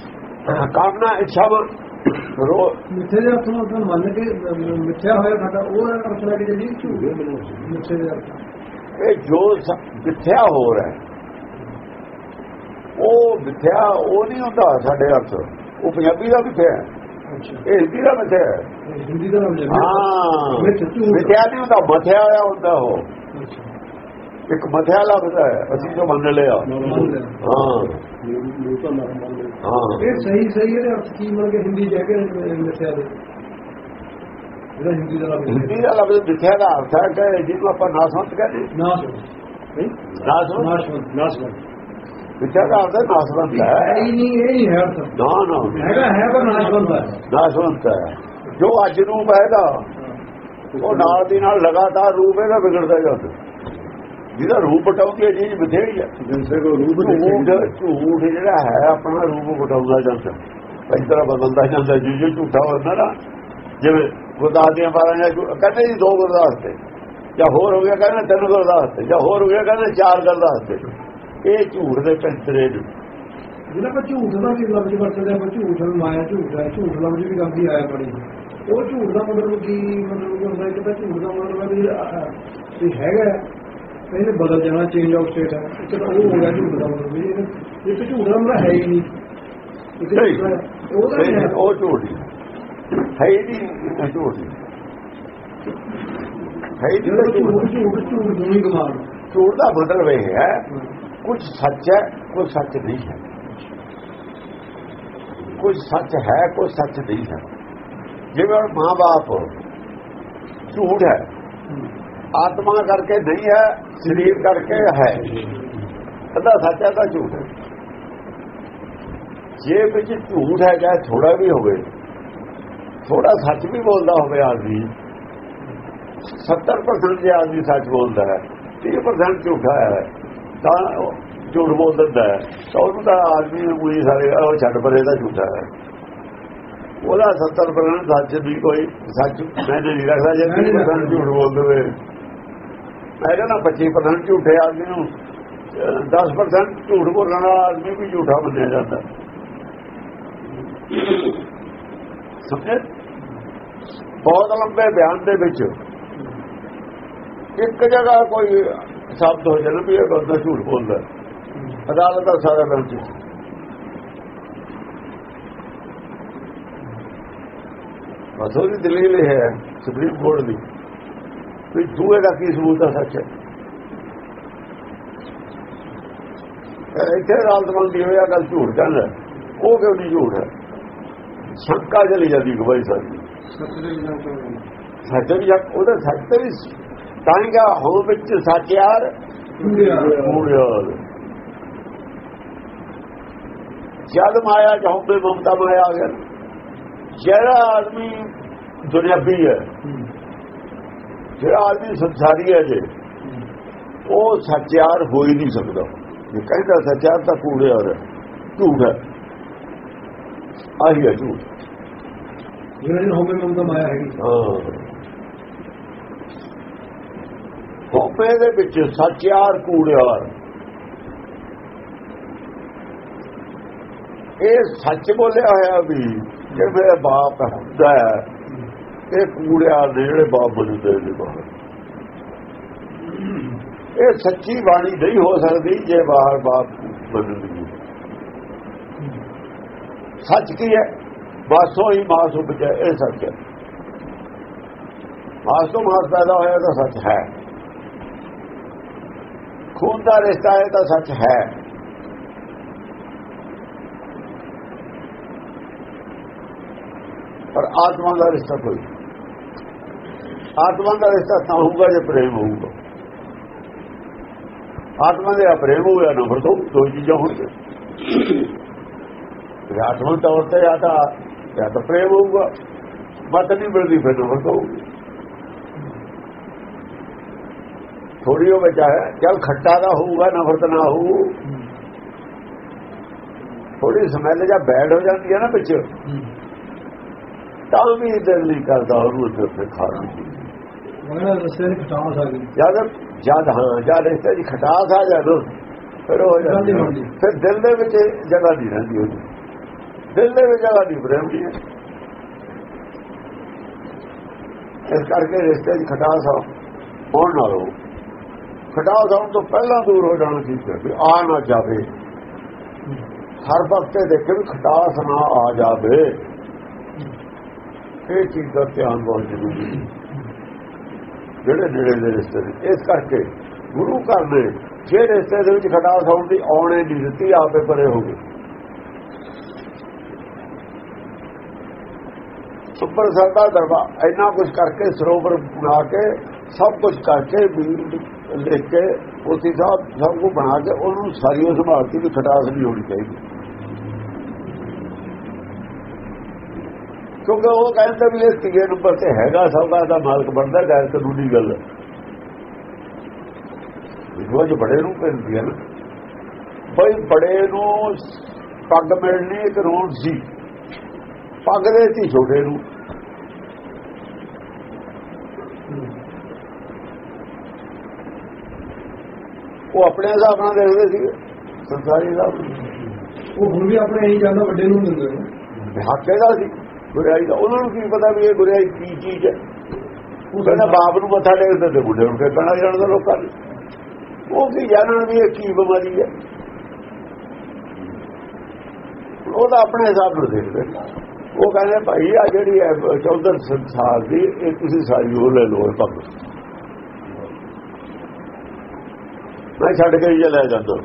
[SPEAKER 2] ਕਾਮਨਾ ਇੱਛਾ ਰੋ
[SPEAKER 1] ਮਿੱਥੇ ਦੇ ਅਰਥ ਨੂੰ ਮੰਨ ਕੇ ਮਿੱਥਿਆ ਹੋਇਆ ਸਾਡਾ ਉਹ ਅਰਥ ਲੈ ਕੇ ਚੱਲੀ ਝੂਠੇ ਮਿੱਥੇ ਦੇ ਅਰਥ
[SPEAKER 2] ਇਹ ਜੋ ਮਿੱਥਿਆ ਹੋ ਰਿਹਾ ਉਹ ਮਿੱਥਿਆ ਉਹ ਨਹੀਂ ਹੁੰਦਾ ਸਾਡੇ ਅਰਥ ਉਹ ਪੰਜਾਬੀ ਦਾ
[SPEAKER 1] ਅੱਛਾ।
[SPEAKER 2] ਇਹ ਹਿੰਦੀ ਦਾ
[SPEAKER 1] ਇਹ ਹਿੰਦੀ ਦਾ ਹੈ।
[SPEAKER 2] ਮਿੱਥਿਆ ਨਹੀਂ ਹੁੰਦਾ ਮਥਿਆ ਹੋਇਆ ਹੁੰਦਾ ਉਹ। ਇੱਕ ਮਥਿਆ ਲੱਗਦਾ ਹੈ ਅਸੀਂ ਜੋ ਮੰਨ ਲਿਆ। ਹਾਂ। ਹਾਂ।
[SPEAKER 1] ਇਹ ਸਹੀ ਸਹੀ ਇਹਦੇ ਅਰਥ ਕੀ ਮੰਨ ਕੇ ਹਿੰਦੀ ਕਹਿ ਕੇ ਮਿੱਥਿਆ ਦੇ? ਜਿਹੜਾ ਹਿੰਦੀ ਦਾ ਨਾਮ
[SPEAKER 2] ਹਿੰਦੀ ਦਾ ਲਫ਼ਜ਼ ਮਿੱਥਿਆ ਦਾ ਅਰਥ ਹੈ ਕਿ ਜਿਹਨੂੰ ਆਪਾਂ ਨਾਸਵੰਤ ਕਹਿੰਦੇ
[SPEAKER 1] ਨਾਸ
[SPEAKER 2] ਨਾਸਵੰਤ।
[SPEAKER 1] ਨਾਸਵੰਤ।
[SPEAKER 2] ਮਿੱਥਿਆ ਦਾ ਅਰਥ ਨਾਸਵੰਤ
[SPEAKER 1] ਹੈ।
[SPEAKER 2] ਹੈ
[SPEAKER 1] ਹੀ ਨਹੀਂ ਇਹ ਹੀ ਹੈ ਅਰਥ।
[SPEAKER 2] ਨਾ ਨਾ।
[SPEAKER 1] ਹੈਗਾ ਹੈ ਪਰ ਨਾਸਵੰਤ ਹੈ।
[SPEAKER 2] ਨਾਸਵੰਤ ਹੈ। ਜੋ ਅੱਜ ਰੂਪ ਹੈਗਾ ਉਹ ਨਾਲ ਦੀ ਨਾਲ ਲਗਾਤਾਰ ਰੂਪ ਇਹਦਾ ਵਿਗੜਦਾ ਜਾਂਦਾ। ਜਿਹਦਾ ਰੂਪ ਬਟਾਉਂਦੀ ਹੈ ਚੀਜ਼ ਬਥੇਰੀ ਹੈ।
[SPEAKER 4] ਜਿੰਸੇ ਕੋ ਰੂਪ
[SPEAKER 2] ਝੂਠ ਝੂਠ ਜਿਹੜਾ ਹੈ ਆਪਣਾ ਰੂਪ ਬਟਾਉਂਦਾ ਜਾਂਦਾ। ਇਸ ਤਰ੍ਹਾਂ ਬਦਲਦਾ ਜਾਂਦਾ ਜੀ ਜੋ ਝੂਠਾ ਹੁੰਦਾ ਨਾ ਜਿਵੇਂ ਗੁਰਦਾਸ ਦੀਆਂ ਬਾਰਾਂ ਜਾਂ ਕਹਿੰਦੇ ਜੀ ਦੋ ਗੁਰਦਾਸ ਤੇ। ਜਾਂ ਹੋਰ ਹੋ ਗਿਆ ਕਹਿੰਦੇ ਤਿੰਨ ਗੁਰਦਾਸ ਤੇ। ਜਾਂ ਹੋਰ ਹੋ ਗਿਆ ਕਹਿੰਦੇ ਚਾਰ ਗੁਰਦਾਸ ਤੇ। ਇਹ ਝੂਠ ਦੇ ਪੈਂਤਰੇ ਨੇ।
[SPEAKER 1] ਜਿਹੜਾ ਆਪਾਂ ਝੂਠ ਦਾ ਵੀ ਲਫ਼ਜ਼ ਵਰਤਦੇ ਆਪਾਂ ਝੂਠ ਮਾਇਆ ਝੂਠ ਹੈ ਝੂਠ ਲਫ਼ਜ਼ ਵੀ ਗੰਦੀ ਆਇਆ ਬੜੀ। ਉਹ ਝੂਠ ਦਾ ਮਤਲਬ ਕੀ ਮਤਲਬ ਹੁੰਦਾ ਕਿ ਝੂਠ ਦਾ ਮਤਲਬ ਹੈ ਵੀ ਅਹ, ਵੀ ਹੈਗਾ ਇਹਨੇ ਬਦਲ ਜਾਣਾ ਚੇਂਜ ਆਫ ਸਟੇਟ ਹੈ ਇੱਕ ਤਾਂ ਉਹ ਹੋ ਗਿਆ ਝੂਠ ਦਾ ਮਤਲਬ ਵੀ ਇਹ ਇੱਕ ਝੂਠ ਦਾ ਮਤਲਬ ਹੈ ਹੀ ਨਹੀਂ। ਉਹ ਤਾਂ
[SPEAKER 2] ਝੂਠ ਹੀ ਹੈ। ਹੀ ਨਹੀਂ ਇਹ ਝੂਠ ਹੀ। ਹੈ। ਨਹੀਂ
[SPEAKER 1] ਝੂਠ ਝੂਠ ਝੂਠ ਦੋਵੇਂ ਕਮਾਲ
[SPEAKER 2] ਝੂਠ ਦਾ ਮਤਲਬ ਇਹ ਹੈ ਕੁਝ ਸੱਚ ਹੈ ਕੁਝ ਸੱਚ ਨਹੀਂ ਹੈ। ਕੁਝ ਸੱਚ ਹੈ ਕੁਝ ਸੱਚ ਨਹੀਂ ਹੈ। ਜਿਵੇਂ ਹੁਣ ਮਾਂ-ਬਾਪ ਝੂਠ ਹੈ। ਆਤਮਾ ਕਰਕੇ ਨਹੀਂ ਹੈ, ਸਰੀਰ ਕਰਕੇ ਹੈ। ਅੱਧਾ ਸੱਚ ਹੈ ਤਾਂ ਝੂਠ ਹੈ। ਜੇ ਵਿੱਚ ਝੂਠ ਹੈ, ਚਾਹੇ ਥੋੜਾ ਵੀ ਹੋਵੇ ਥੋੜਾ ਸੱਚ ਵੀ ਬੋਲਦਾ ਹੋਵੇ ਆਦਮੀ 70% ਜੇ ਆਦਮੀ ਸੱਚ ਬੋਲਦਾ ਹੈ 30% ਝੂਠਾ ਹੈ, ਤਾਂ ਝੂਠ ਬੋਲ ਦਿੰਦਾ ਹੈ, ਤਾਂ ਉਹਨੂੰ ਤਾਂ ਆਦਮੀ ਨੂੰ ਕੋਈ ਸਾਰੇ ਉਹ ਛੱਡ ਪਰੇ ਦਾ ਝੂਠਾ ਹੈ। ਉਹਦਾ 70% ਸੱਚ ਵੀ ਕੋਈ ਸੱਚ ਮੈਂ ਨਹੀਂ ਰੱਖਦਾ, ਜੇ 30% ਝੂਠ ਬੋਲ ਦੇਵੇ ਮੈਂ ਕਹਿੰਦਾ 25% ਝੂਠੇ ਆਦਮੀ ਨੂੰ ਅਹ, 10% ਝੂਠ ਬੋਲਣ ਵਾਲਾ ਆਦਮੀ ਵੀ ਝੂਠਾ ਮੰਨਿਆ ਜਾਂਦਾ। ਸਮਝੇ? ਬਹੁਤ ਲੰਬੇ ਬਿਆਨ ਦੇ ਵਿੱਚ ਇੱਕ ਜਗ੍ਹਾ ਕੋਈ ਸ਼ਬਦ ਹੋ ਜਾਣਾ ਵੀ ਇਹ ਬੰਦਾ ਝੂਠ ਬੋਲਦਾ। ਅਦਾਲਤ ਦਾ ਸਾਰਾ ਬੈਂਚ ਬਸ ਉਹਦੀ ਦਲੀਲ ਇਹ ਹੈ ਸੁਪਰੀਮ ਕੋਰਟ ਦੀ। ਵੀ ਦੂਏ ਦਾ ਕੀ ਸਬੂਤ ਹੈ ਸੱਚ? ਹੈ ਇਹ ਇੱਥੇ ਅਦਾਲਤ ਮੰਨਦੀ ਹੋਇਆ ਗੱਲ ਝੂਠ ਕਹਿੰਦਾ ਉਹ ਕਿਉਂ ਨਹੀਂ ਝੂਠ ਹੈ? ਸ਼ੰਕਾ ਚਲੀ ਜਾਂਦੀ ਗਵਾਈ ਸਾਡੀ ਸੱਚ ਵੀ ਆ- ਉਹਦਾ ਸੱਚ ਤੇ ਵੀ ਤਾਂ ਹੀ ਕਿਹਾ ਹੋ ਵਿੱਚ ਸੱਚ ਯਾਰ ਮੂੜਿਆਰ ਜਦ ਮਾਇਆ ਚਾਹੁੰਦੇ ਮਮਤਾ ਮਾਇਆ ਆ ਗਿਆ। ਜਿਹੜਾ ਆਦਮੀ ਦੁਨਿਆਵੀ ਹੈ। ਜਿਹੜਾ ਆਦਮੀ ਸੰਸਾਰੀ ਹੈ ਜੇ। ਉਹ ਸੱਚਿਆਰ ਹੋ ਹੀ ਨਹੀਂ ਸਕਦਾ। ਜੇ ਕਹਿੰਦਾ ਸੱਚਿਆਰ ਤਾਂ ਕੂੜਿਆਰ ਹੈ। ਝੂਠ ਹੈ। ਆਹੀ ਹੈ ਝੂਠ।
[SPEAKER 1] ਜਿਹੜਾ ਹੋਵੇ ਮਮਤਾ ਮਾਇਆ ਹੈਗੀ।
[SPEAKER 2] ਹਾਂ। ਹੋਪੇ ਦੇ ਵਿੱਚ ਸੱਚਿਆਰ ਕੂੜਿਆਰ ਇਹ ਸੱਚ ਬੋਲਿਆ ਹੋਇਆ ਵੀ ਕਿ ਮੇਰੇ ਬਾਪ ਹੁੰਦਾ ਹੈ ਇਹ ਕੂੜਿਆਰ ਨੇ ਜਿਹੜੇ ਬਾਪ ਬਣਦੇ ਨੇ ਬਾਹਰ। ਇਹ ਸੱਚੀ ਬਾਣੀ ਨਹੀਂ ਹੋ ਸਕਦੀ ਜੇ ਬਾਹਰ ਬਾਪ ਬਣਦੀ ਸੱਚ ਕੀ ਹੈ? ਬਾਸੋ ਹੀ ਮਾਸ ਉਪਜੈ, ਇਹ ਸੱਚ ਹੈ। ਮਾਸ ਤੋਂ ਮਾਸ ਪੈਦਾ ਹੋਇਆ ਤਾਂ ਸੱਚ ਹੈ। ਖੂਨ ਦਾ ਰਿਸ਼ਤਾ ਹੈ ਤਾਂ ਸੱਚ ਹੈ। ਪਰ ਆਤਮਾ ਦਾ ਰਿਸ਼ਤਾ ਕੋਈ ਆਤਮਾ ਦਾ ਰਿਸ਼ਤਾ ਤਾਂ ਹੋਊਗਾ ਜੇ ਪ੍ਰੇਮ ਹੋਊਗਾ ਆਤਮਾ ਦੇ ਆ ਪ੍ਰੇਮ ਹੋਇਆ ਨਫ਼ਰਤ ਹੋਊ ਦੋ ਚੀਜ਼ਾਂ ਹੋਣਗੀਆਂ ਜੇ ਆਤਮਾ ਤੌਰ ਤੇ ਜਾਂ ਤਾਂ ਜਾਂ ਤਾਂ ਪ੍ਰੇਮ ਹੋਊਗਾ ਮਤ ਨਹੀਂ ਮਿਲਦੀ ਫਿਰ ਨਫ਼ਰਤ ਹੋਊਗੀ ਥੋੜੀ ਉਹ ਬਚਾ ਹੈ ਚਲ ਖੱਟਾ ਦਾ ਹੋਊਗਾ ਨਫ਼ਰਤ ਨਾ ਹੋਊ ਥੋੜੀ ਸਮੈਲ ਜਾਂ ਬੈਡ ਹੋ ਜਾਂਦੀ ਹੈ ਨਾ ਵਿੱਚ ਤਾਂ ਵੀ ਦਿਲ ਨਹੀਂ ਕਰਦਾ ਉਹਨੂੰ ਉੱਥੇ ਫਿਰ ਖਾਣ ਨੂੰ
[SPEAKER 1] ਮਗਰ ਰਸਤੇ ਦੀ ਖਟਾਸ ਆ ਗਈ
[SPEAKER 2] ਜਦ ਜਦ ਹਾਂ ਜਦ ਇਸ ਦੀ ਖਟਾਸ ਆ ਜਾਦੋ ਫਿਰ ਉਹ ਜਾਂਦੀ। ਫਿਰ ਦਿਲ ਦੇ ਵਿੱਚ ਜਗ੍ਹਾ ਨਹੀਂ ਰਹਿੰਦੀ ਉਹਦੀ। ਦਿਲ ਦੇ ਵਿੱਚ ਜਗ੍ਹਾ ਨਹੀਂ ਰਹਿੰਦੀ ਹੈ। ਇਸ ਕਰਕੇ ਰਿਸ਼ਤੇ ਦੀ ਖਟਾਸ ਆ ਹੋਣ ਨਾ ਲੋ ਖਟਾਸ ਆਉਣ ਤੋਂ ਪਹਿਲਾਂ ਦੂਰ ਹੋ ਜਾਣਾ ਚਾਹੀਦਾ ਵੀ ਆ ਨਾ ਜਾਵੇ। ਹਰ ਵਕਤ ਦੇਖੇ ਵੀ ਖਟਾਸ ਨਾ ਆ ਜਾਵੇ। ਇਹ ਚੀਜ਼ ਦਾ ਧਿਆਨ ਬਹੁਤ ਜ਼ਰੂਰੀ ਹੈ। ਜਿਹੜੇ ਨੇੜੇ ਦੇ ਰਿਸ਼ਤੇ ਨੇ ਇਸ ਕਰਕੇ ਗੁਰੂ ਘਰ ਨੇ ਜੇ ਰਿਸ਼ਤੇ ਦੇ ਵਿੱਚ ਖਟਾਸ ਆਉਣ ਦੀ ਆਉਣੇ ਨਹੀਂ ਦਿੱਤੀ, ਆਪੇ ਪਰੇ ਹੋ ਗਏ। ਸੁਪਰ ਸਰਦਾ ਦਰਬਾਰ ਇੰਨਾ ਕੁਝ ਕਰਕੇ ਸਰੋਵਰ ਬਣਾ ਕੇ, ਸਭ ਕੁਝ ਕਰਕੇ ਲਿਖ ਕੇ ਉਸੇ ਸਾਹਿਬ ਸਭ ਕੁਝ ਬਣਾ ਕੇ, ਉਹਨੂੰ ਸਾਰੀ ਉਹ ਸੰਭਾਲਤੀ ਵੀ ਖਟਾਸ ਨਹੀਂ ਹੋਣੀ ਚਾਹੀਦੀ। ਕਿਉਂਕਿ ਉਹ ਕਹਿੰਦਾ ਵੀ ਇਹ ਤੀਏ ਨੰਬਰ ਤੇ ਹੈਗਾ ਸਭਾ ਦਾ ਮਾਲਕ ਬਣਦਾ ਗੈਰ ਕਾਨੂੰਨੀ ਗੱਲ ਵਿਸ਼ਵਾਸ ਬੜੇ ਨੂੰ ਪੈਂਦੀ ਹੈ ਨਾ ਬਈ ਬੜੇ ਨੂੰ ਪੱਗ ਮਿਲਣੀ ਇੱਕ ਰੋਣ ਸੀ। ਪੱਗ ਦੇ ਸੀ ਛੋਟੇ ਨੂੰ। ਉਹ ਆਪਣੇ ਹਿਸਾਬ ਨਾਲ ਦੇਖਦੇ ਸੀ। ਸੰਸਾਰੀ ਦਾ
[SPEAKER 1] ਉਹ ਹੁਣ ਵੀ ਆਪਣੇ ਇਹੀ ਜਾਂਦਾ ਵੱਡੇ ਨੂੰ ਦਿੰਦੇ ਨੇ।
[SPEAKER 2] ਹੱਕੇ ਦਾ ਸੀ। ਗੁਰਿਆਈ ਦਾ, ਉਹਨਾਂ ਨੂੰ ਕੀ ਪਤਾ ਵੀ ਇਹ ਗੁਰਿਆਈ ਕੀ ਚੀਜ਼ ਹੈ? ਉਹ ਕਹਿੰਦਾ ਬਾਪ ਨੂੰ ਮੱਥਾ ਟੇਕਦਾ ਤੇ ਬੁੱਢੇ ਨੂੰ ਟੇਕਣਾ ਜਾਣਦਾ ਲੋਕਾਂ ਨੇ ਉਹ ਕੀ ਜਾਣਨ ਵੀ ਇਹ ਕੀ ਬਿਮਾਰੀ ਹੈ? ਉਹ ਤਾਂ ਆਪਣੇ ਹਿਸਾਬ ਨਾਲ ਦੇਖਦੇ। ਉਹ ਕਹਿੰਦੇ, ਭਾਈ ਆ ਜਿਹੜੀ ਹੈ ਚੌਧਰ ਸੰਸਾਰ ਦੀ, ਇਹ ਤੁਸੀਂ ਸਾਰੀ ਉਹ ਲੈ ਲਓ, ਇਹ ਪੱਗ ਮੈਂ ਛੱਡ ਕੇ ਹੀ ਲੈ ਜਾਂਦਾ।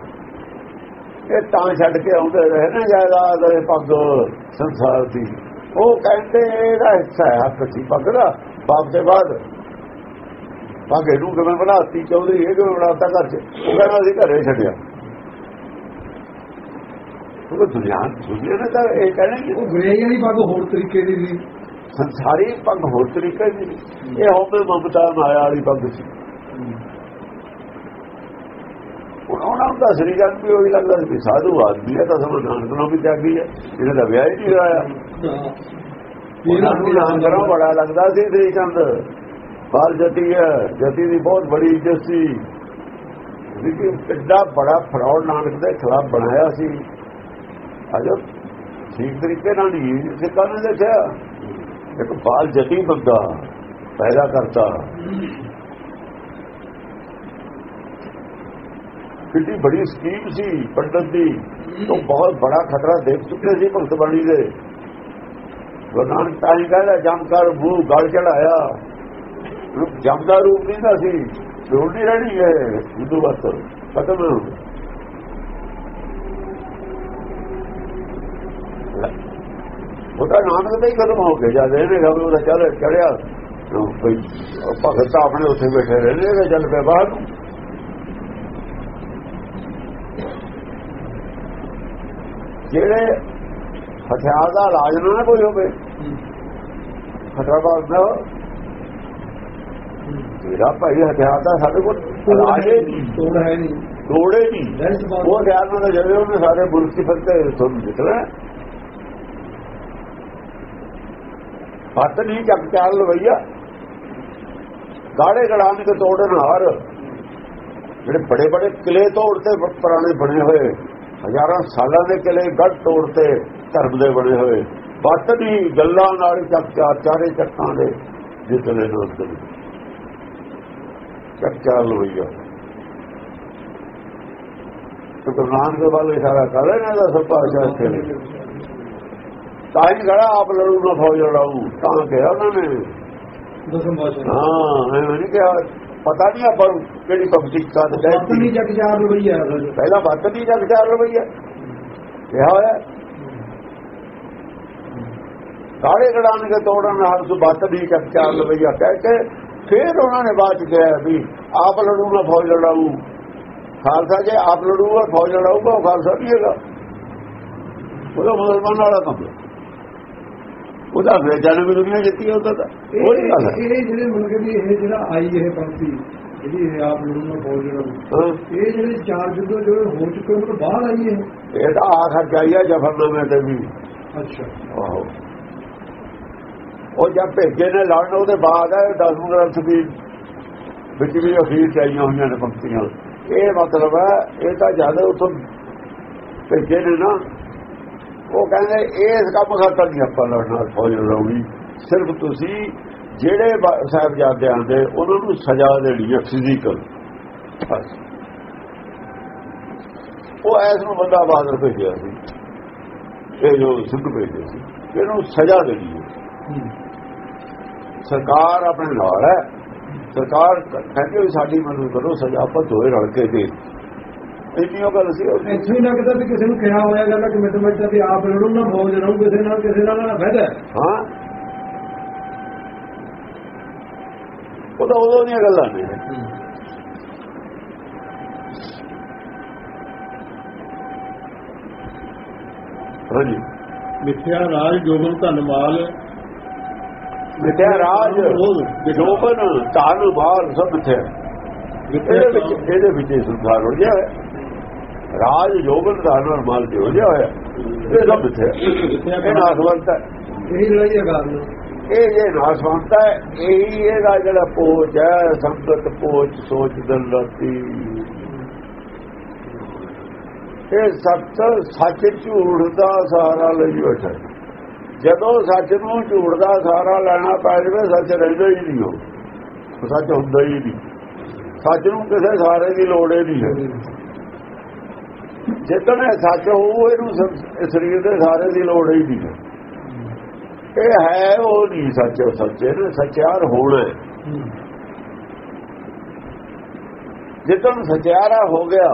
[SPEAKER 2] ਇਹ ਤਾਂ ਛੱਡ ਕੇ ਆਉਂਦੇ ਰਹੇ ਨਾ, ਜਾਇਦਾਦ ਇਹ ਪੱਗ ਸੰਸਾਰ ਦੀ। ਉਹ ਕਹਿੰਦੇ ਇਹਦਾ ਹਿੱਸਾ ਹੈ ਹੱਥ ਸੀ ਪੱਗ ਦਾ ਬਾਪ ਦੇ ਬਾਅਦ। ਪੱਗ ਇਹਨੂੰ ਕਿਵੇਂ ਬਣਾਤੀ ਚੌਧਰੀ? ਇਹ ਕਿਵੇਂ ਬਣਾਤਾ ਘਰ ਚ? ਉਹ ਕਹਿੰਦਾ ਅਸੀਂ ਘਰੇ ਛੱਡਿਆ। ਉਹ ਦੁਨੀਆ ਦੁਨੀਆ ਨੇ ਤਾਂ ਇਹ ਕਹਿਣਾ ਕਿ
[SPEAKER 1] ਉਹ ਗਰੇਈ ਵਾਲੀ ਪੱਗ ਹੋਰ ਤਰੀਕੇ ਦੀ ਸੀ।
[SPEAKER 2] ਸੰਸਾਰੀ ਪੱਗ ਹੋਰ ਤਰੀਕੇ ਦੀ ਇਹ ਹੋਵੇ ਮਮਤਾ ਮਾਇਆ ਵਾਲੀ ਪੱਗ ਸੀ। ਉਹਨਾਂ ਦਾ ਸਰੀਰ ਵੀ ਉਹੀ ਲੱਗਦਾ ਸੀ ਸਾਧੂ ਆਦਮੀ ਹੈ ਤਾਂ ਸਮਾਂ ਨਾਨਕ ਨੂੰ ਵੀ ਤਿਆਗੀ ਹੈ। ਇਹਨੇ ਤਾਂ ਵਿਆਹ ਹੀ ਨਹੀਂ ਕਰਾਇਆ। ਇਹਨਾਂ ਨੂੰ ਨਾਮ ਕਰਾਂ ਬੜਾ ਲੱਗਦਾ ਸੀ ਸ੍ਰੀ ਚੰਦ। ਬਾਲ ਜਤੀ ਹੈ ਜਤੀ ਦੀ ਬਹੁਤ ਬੜੀ ਇੱਜ਼ਤ ਸੀ। ਲੇਕਿਨ ਕਿੱਡਾ ਬੜਾ ਫਰਾਡ ਨਾਨਕ ਦੇ ਖਿਲਾਫ ਬਣਾਇਆ ਸੀ। ਅਜੋ ਠੀਕ ਤਰੀਕੇ ਨਾਲ ਨਹੀਂ ਸਿੱਖਾਂ ਨੇ ਦੇਖਿਆ ਇੱਕ ਬਾਲ ਜਤੀ ਬੰਦਾ ਪੈਦਾ ਕਰਤਾ। ਕਿੰਨੀ ਬੜੀ ਸਕੀਮ ਸੀ ਪੰਡਤ ਦੀ। ਤੋਂ ਬਹੁਤ ਬੜਾ ਖਤਰਾ ਦੇਖ ਚੁੱਕੇ ਸੀ ਭਗਤ ਬਾਣੀ ਦੇ। ਗੁਰੂ ਨਾਨਕ ਤਾਂ ਹੀ ਕਹਿੰਦਾ ਜਮਕਾਰ ਮੂੰਹ ਗਲ ਚੜਾਇਆ। ਜਮ ਦਾ ਰੂਪ ਨਹੀਂ ਦਾ ਸੀ ਲੋੜ ਨਹੀਂ ਰਹਿਣੀ ਹੈ ਹਿੰਦੂ ਵਸਤ ਖਤਮ। ਹੋ ਉਹਦਾ ਨਾਨਕ ਦਾ ਹੀ ਖਤਮ ਹੋ ਗਿਆ, ਜਦ ਇਹਨੇ ਖਬਰ ਉਹਦਾ ਚੱਲ ਚੜਿਆ ਕੋਈ ਭਗਤ ਆਪਣੇ ਉੱਥੇ ਬੈਠੇ ਰਹਿੰਦੇ ਨੇ ਚੱਲ ਪਿਆ ਬਾਹਰ ਨੂੰ। ਜਿਹੜੇ ਹਥਿਆਰ ਦਾ ਇਲਾਜ ਨਾ ਕੋਈ ਹੋਵੇ। ਖਤਰਾ ਬਾਜ਼ਦਾ ਤੇਰਾ ਭਾਈ ਹਥਿਆਰ ਦਾ ਸਾਡੇ ਕੋਲ ਇਲਾਜ
[SPEAKER 1] ਤੋੜ ਹੈ ਨਹੀਂ।
[SPEAKER 2] ਤੋੜੇ ਨਹੀਂ। ਉਹ ਹਥਿਆਰ ਨਾਲ ਜਿਹੜੇ ਉਹਨੇ ਸਾਰੇ ਬੁਰਸ਼ ਦੀ ਫਰਤੇ ਤੁਹਾਨੂੰ ਨਿਕਲਣਾ ਹੱਥ ਨਹੀਂ ਚੱਕ ਚਾਲ ਲਵਈਆ। ਗਾੜੇ ਗੜਾਂ ਕੇ ਤੋੜਨ ਹਾਰ। ਜਿਹੜੇ ਬੜੇ ਬੜੇ ਕਿਲੇ ਤੋੜਤੇ ਪੁਰਾਣੇ ਬਣੇ ਹੋਏ। ਹਜ਼ਾਰਾਂ ਸਾਲਾਂ ਦੇ ਕਿਲੇ ਗੱਡ ਤੋੜਤੇ ਧਰਮ ਦੇ ਬਣੇ ਹੋਏ। ਬੱਤ ਦੀ ਗੱਲਾਂ ਨਾਲ ਚੱਕ ਚਾਰ ਚੱਕਾਂ ਦੇ ਜਿੱਤਲੇ ਨਾਲ ਤੇ ਚੱਕ ਚਾਰ ਲਵਈਆ ਤੇ ਗੁਰੂ ਨਾਨਕ ਦੇ ਵੱਲ ਇਸ਼ਾਰਾ ਕਰ ਰਹੇ ਨੇ ਦਾ ਸਭ ਪਾਸ਼ਾ ਇੱਥੇ। ਤਾਂ ਹੀ ਗੜਾ ਆਪ ਲੜੂ ਨਾ ਫੌਜ ਲੜਾਊ ਤਾਂ ਕਿਹਾ ਉਹਨਾਂ ਨੇ।
[SPEAKER 1] ਦਸਮ ਬਾਸ਼ਾ
[SPEAKER 2] ਹਾਂ ਐਵੇਂ ਨਹੀਂ ਕਿਹਾ। ਪਤਾ ਨਹੀਂ ਆਪਾਂ ਨੂੰ ਕਿਹੜੀ ਪਬਲਿਕ ਦਾ
[SPEAKER 1] ਨਹੀਂ ਜਗ ਚਾਰ ਰੁਪਈਆ।
[SPEAKER 2] ਪਹਿਲਾਂ ਬੱਤ ਦੀ ਜਗ ਚਾਰ ਰੁਪਈਆ ਕਿਹਾ ਹੋਇਆ। ਕਾੜੇ ਗੜਾਨ ਕੇ ਤੋੜਨ ਹਰ ਸੁਬਤ ਦੀ ਚਾਰ ਲਵਈਆ ਕਹਿ ਕੇ ਫਿਰ ਉਹਨਾਂ ਨੇ ਬਾਤ ਕਿਹਾ ਵੀ ਆਪ ਲੜੂਗਾ ਫੌਜ ਲੜਾਊ। ਖਾਲਸਾ ਜੇ ਆਪ ਲੜੂਗਾ ਫੌਜ ਲੜਾਊਗਾ ਉਹ ਖਾਲਸਾ ਨਹੀਂ ਹੈਗਾ। ਉਹਦਾ ਮੁਸਲਮਾਨ ਵਾਲਾ ਕੰਮ। ਉਹਦਾ ਅੰਗਰੇਜ਼ਾਂ ਨੇ ਵੀ ਦੁਨੀਆ ਜਿੱਤੀ ਉਹਦਾ ਤਾਂ। ਉਹ ਨਹੀਂ ਗੱਲ
[SPEAKER 1] ਇਹ ਇਹ ਜਿਹੜੇ ਮੁਲਕ ਦੀ ਇਹ ਜਿਹੜਾ ਆਈ ਇਹ ਪੰਕਤੀ ਜਿਹੜੀ ਇਹ ਆਪ ਲੜੂਗਾ ਫੌਜ ਲੜਾਊ। ਇਹ ਜਿਹੜੇ ਚਾਰ ਜੁੱਧ ਜਿਹੜੇ ਹੋ ਚੁੱਕੇ ਉਹਨਾਂ ਤੋਂ ਬਾਹਰ ਆਈ
[SPEAKER 2] ਇਹ। ਤਾਂ ਆਖਰ ਜਾਈਆ ਜਫਰਨਾਮੇ ਤੇ ਵੀ।
[SPEAKER 1] ਅੱਛਾ।
[SPEAKER 2] ਆਹੋ। ਉਹ ਜਦ ਭੇਜੇ ਨੇ ਲੜਨ, ਉਹਦੇ ਬਾਅਦ ਹੈ 10 ਗ੍ਰੰਥ ਵੀ ਵਿੱਚ ਵੀ ਅਖੀਰ ਚਾਹੀਆਂ ਹੋਈਆਂ ਨੇ ਪੰਕਤੀਆਂ। ਇਹ ਮਤਲਬ ਹੈ, ਇਹ ਤਾਂ ਜਦ ਉਥੋਂ ਭੇਜੇ ਨੇ ਨਾ, ਉਹ ਕਹਿੰਦੇ ਇਸ ਕੰਮ ਖਾਤਰ ਨਹੀਂ ਆਪਾਂ ਲੜਨਾ, ਫੌਜ ਲੜਾਉਣੀ। ਸਿਰਫ ਤੁਸੀਂ ਜਿਹੜੇ ਸਾਹਿਬਜ਼ਾਦੇ ਦੇ ਉਹਨਾਂ ਨੂੰ ਸਜ਼ਾ ਦੇਣੀ ਹੈ ਫਿਜ਼ੀਕਲ ਉਹ ਐਸ ਨੂੰ ਬੰਦਾ ਬਹਾਦਰ ਭੇਜਿਆ ਸੀ। ਇਹ ਜੋ ਸਿੱਖ ਭੇਜਿਆ ਸੀ, ਇਹਨੂੰ ਸਜ਼ਾ ਦੇਣੀ ਹੈ। ਸਰਕਾਰ ਆਪਣੇ ਨਾਲ ਹੈ। ਸਰਕਾਰ ਕਹਿੰਦੀ ਵੀ ਸਾਡੀ ਮਦਦ ਕਰੋ ਸਜ਼ਾ ਆਪਾਂ ਦੋਏ ਰਲ ਕੇ ਦੇ। ਇੰਨੀ ਉਹ ਗੱਲ ਸੀ ਉਹ
[SPEAKER 1] ਇੱਥੇ ਹੀ ਲੱਗਦਾ ਵੀ ਕਿਸੇ ਨੂੰ ਕਿਹਾ ਹੋਇਆ ਗੱਲ ਕਿ ਮੈਂ ਤਾਂ ਤੇ ਆਪ ਲੜੂ ਨਾ ਫੌਜ ਲੜੂ ਕਿਸੇ ਨਾਲ ਕਿਸੇ ਨਾਲ ਨਾ ਫਾਇਦਾ ਹੈ।
[SPEAKER 2] ਹਾਂ। ਉਹ ਤਾਂ ਉਦੋਂ ਦੀਆਂ ਗੱਲਾਂ ਨੇ। ਹਾਂਜੀ।
[SPEAKER 4] ਮਿੱਥਿਆ ਰਾਜ ਜੋਗਨ ਧਨ
[SPEAKER 2] ਮਿੱਥਿਆ ਰਾਜ ਜੋਬਨ ਧਨ ਬਾਲ ਸਭ ਮਿੱਥਿਆ ਇਹਦੇ ਵਿੱਚ ਇਹਦੇ ਵਿੱਚ ਸੰਸਾਰ ਹੋ ਗਿਆ ਰਾਜ ਜੋਬਨ ਧਨ ਔਰ ਮਾਲ ਜੋ ਹੋ ਗਿਆ ਹੋਇਆ। ਇਹ ਸਭ ਮਿੱਥਿਆ ਇਹ ਨਾਸਵੰਤ ਹੈ।
[SPEAKER 1] ਇਹੀ ਲੜਾਈ ਹੈ ਗੱਲ
[SPEAKER 2] ਇਹ ਜੇ ਨਾਸਵੰਤ ਹੈ। ਇਹੀ ਇਹਦਾ ਜਿਹੜਾ ਪੋਚ ਹੈ ਸੰਗਤ ਪੋਚ ਸੋਚ ਦਲਤੀ ਇਹ ਸੱਚ ਸੱਚ ਝੂਠ ਦਾ ਸਹਾਰਾ ਲਈ ਬੈਠਾ। ਜਦੋਂ ਸੱਚ ਨੂੰ ਝੂਠ ਦਾ ਸਹਾਰਾ ਲੈਣਾ ਪੈ ਜਾਵੇ, ਸੱਚ ਰਹਿੰਦਾ ਹੀ ਨਹੀਂ ਉਹ। ਸੱਚ ਹੁੰਦਾ ਹੀ ਨਹੀਂ। ਸੱਚ ਨੂੰ ਕਿਸੇ ਸਾਰੇ ਦੀ ਲੋੜ ਹੀ ਨਹੀਂ ਹੈ। ਜਿੱਦਣ ਇਹ ਸੱਚ ਹੋਊ, ਇਹਨੂੰ ਸਰੀਰ ਦੇ ਸਾਰੇ ਦੀ ਲੋੜ ਹੀ ਨਹੀਂ ਹੈ। ਇਹ ਹੈ ਉਹ ਨਹੀਂ ਸੱਚ, ਉਹ ਸੱਚ, ਇਹਨੇ ਸਚਿਆਰ ਹੋਣਾ ਜਿੱਦਣ ਸੱਚਿਆਰਾ ਹੋ ਗਿਆ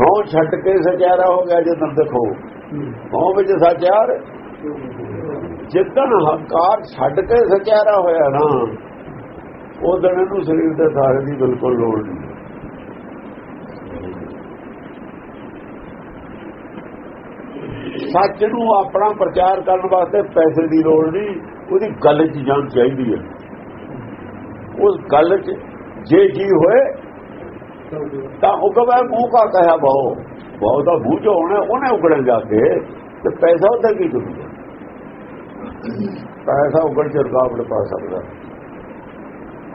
[SPEAKER 2] ਹੋ ਛੱਡ ਕੇ ਸੱਚਿਆਰਾ ਹੋ ਗਿਆ, ਜਦੋਂ ਦੇਖੋ। ਹੋ ਵਿੱਚ ਸੱਚਿਆਰ ਜਿੱਦਣ ਹੰਕਾਰ ਛੱਡ ਕੇ ਸੱਚਿਆਰਾ ਹੋਇਆ ਨਾ ਉਹ ਦਿਨ ਇਹਨੂੰ ਸਰੀਰ ਦੇ ਸਾਰੇ ਦੀ ਬਿਲਕੁਲ ਲੋੜ ਨਹੀਂ। ਸੱਚ ਨੂੰ ਆਪਣਾ ਪ੍ਰਚਾਰ ਕਰਨ ਵਾਸਤੇ ਪੈਸੇ ਦੀ ਲੋੜ ਨਹੀਂ, ਉਹਦੀ ਗੱਲ 'ਚ ਜਾਣ ਚਾਹੀਦੀ ਹੈ। ਉਸ ਗੱਲ 'ਚ ਜੇ ਜੀ ਹੋਏ, ਤਾਂ ਹੁਕਮ ਹੈ ਮੂੰਹ ਕਾ ਕਹਿਆ ਬਹੁ। ਬਹੁ ਬੂਝ ਹੋਣਾ ਉਹਨੇ ਉਗੜਨ ਜਾ ਕੇ, ਤੇ ਪੈਸਾ ਉਹਦਾ ਕੀ ਕਰੂਗਾ ਪੈਸਾ ਉਗੜ ਕੇ ਰੁਕਾਵਟ ਪਾ ਸਕਦਾ।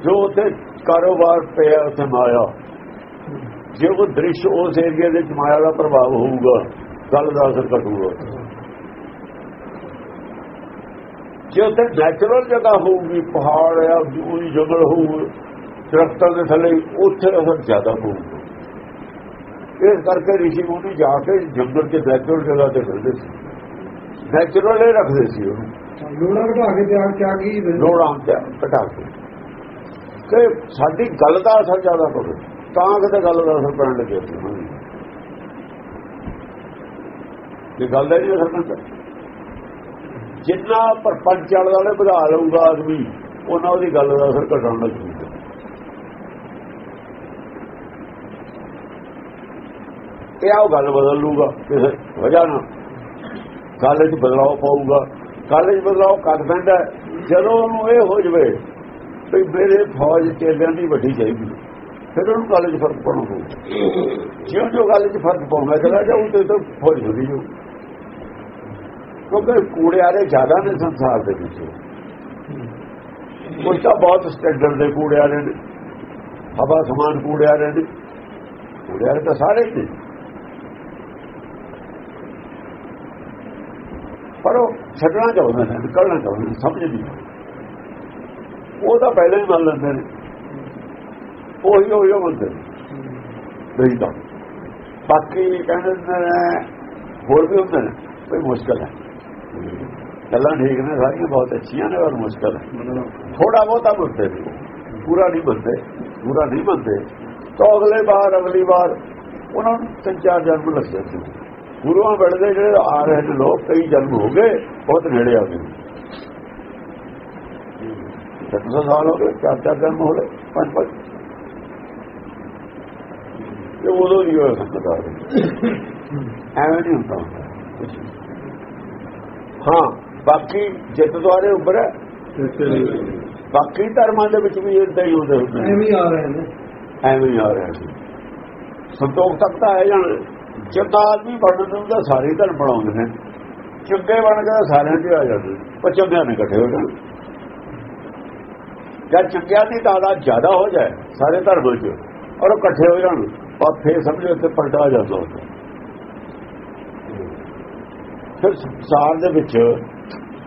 [SPEAKER 2] ਜੋ ਉੱਥੇ ਕਾਰੋਬਾਰ ਪਿਆ, ਉੱਥੇ ਮਾਇਆ। ਜੇ ਉਹ ਦ੍ਰਿਸ਼ ਉਸ ਏਰੀਆ ਦੇ ਵਿੱਚ ਮਾਇਆ ਦਾ ਪ੍ਰਭਾਵ ਹੋਊਗਾ, ਗੱਲ ਦਾ ਅਸਰ ਘਟੂਗਾ। ਜੇ ਉੱਥੇ ਨੈਚੁਰਲ ਜਗ੍ਹਾ ਹੋਊਗੀ, ਪਹਾੜ ਆ, ਦੂਰੀ ਜੰਗਲ ਹੋਊ, ਦਰਖਤਾਂ ਦੇ ਥੱਲੇ, ਉੱਥੇ ਅਸਰ ਜ਼ਿਆਦਾ ਹੋਊਗਾ ਇਸ ਕਰਕੇ ਰਿਸ਼ੀ ਮੁਨੀ ਜਾ ਕੇ ਜੰਗਲ ਦੇ ਨੈਚੁਰਲ ਜਗ੍ਹਾ ਤੇ ਫਿਰਦੇ ਸੀ। ਨੈਚੁਰਲ ਹੀ ਰੱਖਦੇ ਸੀ ਉਹਨੂੰ।
[SPEAKER 1] ਲੋੜਾ ਘਟਾ ਕੇ ਤਿਆਗ ਤਿਆਗ
[SPEAKER 2] ਲੋੜਾਂ ਤੇ ਘਟਾ ਕੇ। ਕਿ ਸਾਡੀ ਗੱਲ ਦਾ ਅਸਰ ਜ਼ਿਆਦਾ ਪਵੇ। ਤਾਂ ਕਿਤੇ ਗੱਲ ਦਾ ਅਸਰ ਪੈਣ ਨੂੰ। ਜੇ। ਗੱਲ ਦਾ ਨਹੀਂ ਅਸਰ ਪੈਂਦਾ ਜਿੰਨਾ ਪਰਪੰਚ ਵਾਲੇ ਵਧਾ ਲਊਗਾ ਆਦਮੀ ਉਹਨਾਂ ਉਹਦੀ ਗੱਲ ਦਾ ਅਸਰ ਘਟਣ ਲੱਗ ਜੂਗਾ ਇਹ ਆਓ ਗੱਲ ਬਦਲ ਲੂਗਾ ਕਿਸੇ ਵਜ੍ਹਾ ਨਾਲ। ਗੱਲ 'ਚ ਬਦਲਾਅ ਪਾਊਗਾ। ਗੱਲ 'ਚ ਬਦਲਾਅ ਕਰ ਪੈਂਦਾ ਜਦੋਂ ਉਹਨੂੰ ਇਹ ਹੋ ਜਵੇ ਵੀ ਮੇਰੇ ਫੌਜ ਚੇਲਿਆਂ ਦੀ ਵੱਡੀ ਚਾਹੀਦੀ ਫਿਰ ਉਹਨੂੰ ਗੱਲ 'ਚ ਫ਼ਰਕ ਪਾਉਣਾ ਪਊਗਾ। ਜਿਉਂ ਜੋ ਗੱਲ 'ਚ ਫ਼ਰਕ ਪਾਉਂਦਾ ਚਲਾ ਜਾਊ ਤੇ ਤਾਂ ਫੌਜ ਵਧੀ ਜਾਊ ਕਿਉਂਕਿ ਕੂੜਿਆਰੇ ਜ਼ਿਆਦਾ ਨੇ ਸੰਸਾਰ ਦੇ ਵਿੱਚ। ਕੁਝ ਤਾਂ ਬਹੁਤ ਸਟੈਂਡਰਡ ਦੇ ਕੂੜਿਆਰੇ ਨੇ। ਹਵਾ ਸਮਾਨ ਕੂੜਿਆਰੇ ਨੇ। ਕੂੜਿਆਰੇ ਤਾਂ ਸਾਰੇ ਹੀ ਨੇ। ਪਰ ਉਹ ਛੱਡਣਾ ਚਾਹੁੰਦੇ ਨੇ ਨਿਕਲਣਾ ਚਾਹੁੰਦੇ ਨੇ ਸਮਝ ਨਹੀਂ ਉਹ ਤਾਂ ਪਹਿਲਾਂ ਹੀ ਮੰਨ ਲੈਂਦੇ ਨੇ। ਉਹੀ ਉਹੀ ਨੇ। ਨਹੀਂ ਤਾਂ। ਬਾਕੀ ਕਹਿੰਦੇ ਨੇ ਹੋਰ ਵੀ ਹੁੰਦੇ ਨੇ ਕੋਈ ਮੁਸ਼ਕਲ ਹੈ। ਗੱਲਾਂ ਠੀਕ ਨੇ ਸਾਰੀਆਂ ਬਹੁਤ ਅੱਛੀਆਂ ਨੇ ਪਰ ਮੁਸ਼ਕਲ ਹੈ। ਥੋੜਾ ਬਹੁਤਾ ਮੰਨਦੇ ਨੇ। ਪੂਰਾ ਨਹੀਂ ਮੰਨਦੇ ਪੂਰਾ ਨਹੀਂ ਮੰਨਦੇ। ਤਾਂ ਅਗਲੇ ਵਾਰ ਅਗਲੀ ਵਾਰ ਉਹਨਾਂ ਨੂੰ ਤਿੰਨ ਚਾਰ ਜਨਮ ਲੱਗ ਜਾਂਦੇ ਗੁਰੂਆਂ ਵੇਲੇ ਦੇ ਜਿਹੜੇ ਆ ਰਹੇ ਨੇ ਲੋਕ ਕਈ ਜਨਮ ਹੋ ਗਏ ਬਹੁਤ ਨੇੜੇ ਆ ਗਏ। 700 ਸਾਲ ਹੋ ਗਏ ਚਾਰ ਚਾਰ ਜਨਮ ਹੋ ਗਏ ਪੰਜ ਪੰਜ। ਇਹ ਉਦੋਂ ਹੀ ਹੋਇਆ ਸਕਦਾ ਐਵੇਂ ਨਹੀਂ ਹੁੰਦਾ। ਹਾਂ ਬਾਕੀ ਜਿੱਤ ਦੁਆਰੇ ਉੱਪਰ ਹੈ ਬਾਕੀ ਧਰਮਾਂ ਦੇ ਵਿੱਚ ਵੀ ਇਦਾਂ ਹੀ ਹੁੰਦੇ ਹੁੰਦੇ ਨੇ।
[SPEAKER 1] ਐਵੇਂ ਆ ਰਹੇ ਨੇ।
[SPEAKER 2] ਐਵੇਂ ਆ ਰਿਹਾ ਸੀ ਸੰਤੋਖ ਤੱਕ ਤਾਂ ਹੈ ਜਾਣ। ਚੰਗਾ ਆਦਮੀ ਬਣਨ ਨੂੰ ਤਾਂ ਸਾਰੇ ਧਰਮ ਬਣਾਉਂਦੇ ਨੇ। ਚੰਗੇ ਬਣ ਕੇ ਤਾਂ ਸਾਰਿਆਂ ਦੇ ਆ ਜਾਂਦੇ ਨੇ, ਪਰ ਚੰਗਿਆਂ ਨੇ ਇਕੱਠੇ ਹੋ ਜਾਣ। ਜਦ ਚੰਗਿਆਂ ਦੀ ਤਾਦਾਦ ਜ਼ਿਆਦਾ ਹੋ ਜਾਏ ਸਾਰੇ ਧਰਮ 'ਚ ਔਰ ਉਹ ਇਕੱਠੇ ਹੋ ਜਾਣ ਪਰ ਫੇਰ ਸਮਝੋ ਇੱਥੇ ਪਲਟਾ ਜਾਂਦਾ ਹੁੰਦਾ। ਫਿਰ ਸੰਸਾਰ ਦੇ ਵਿੱਚ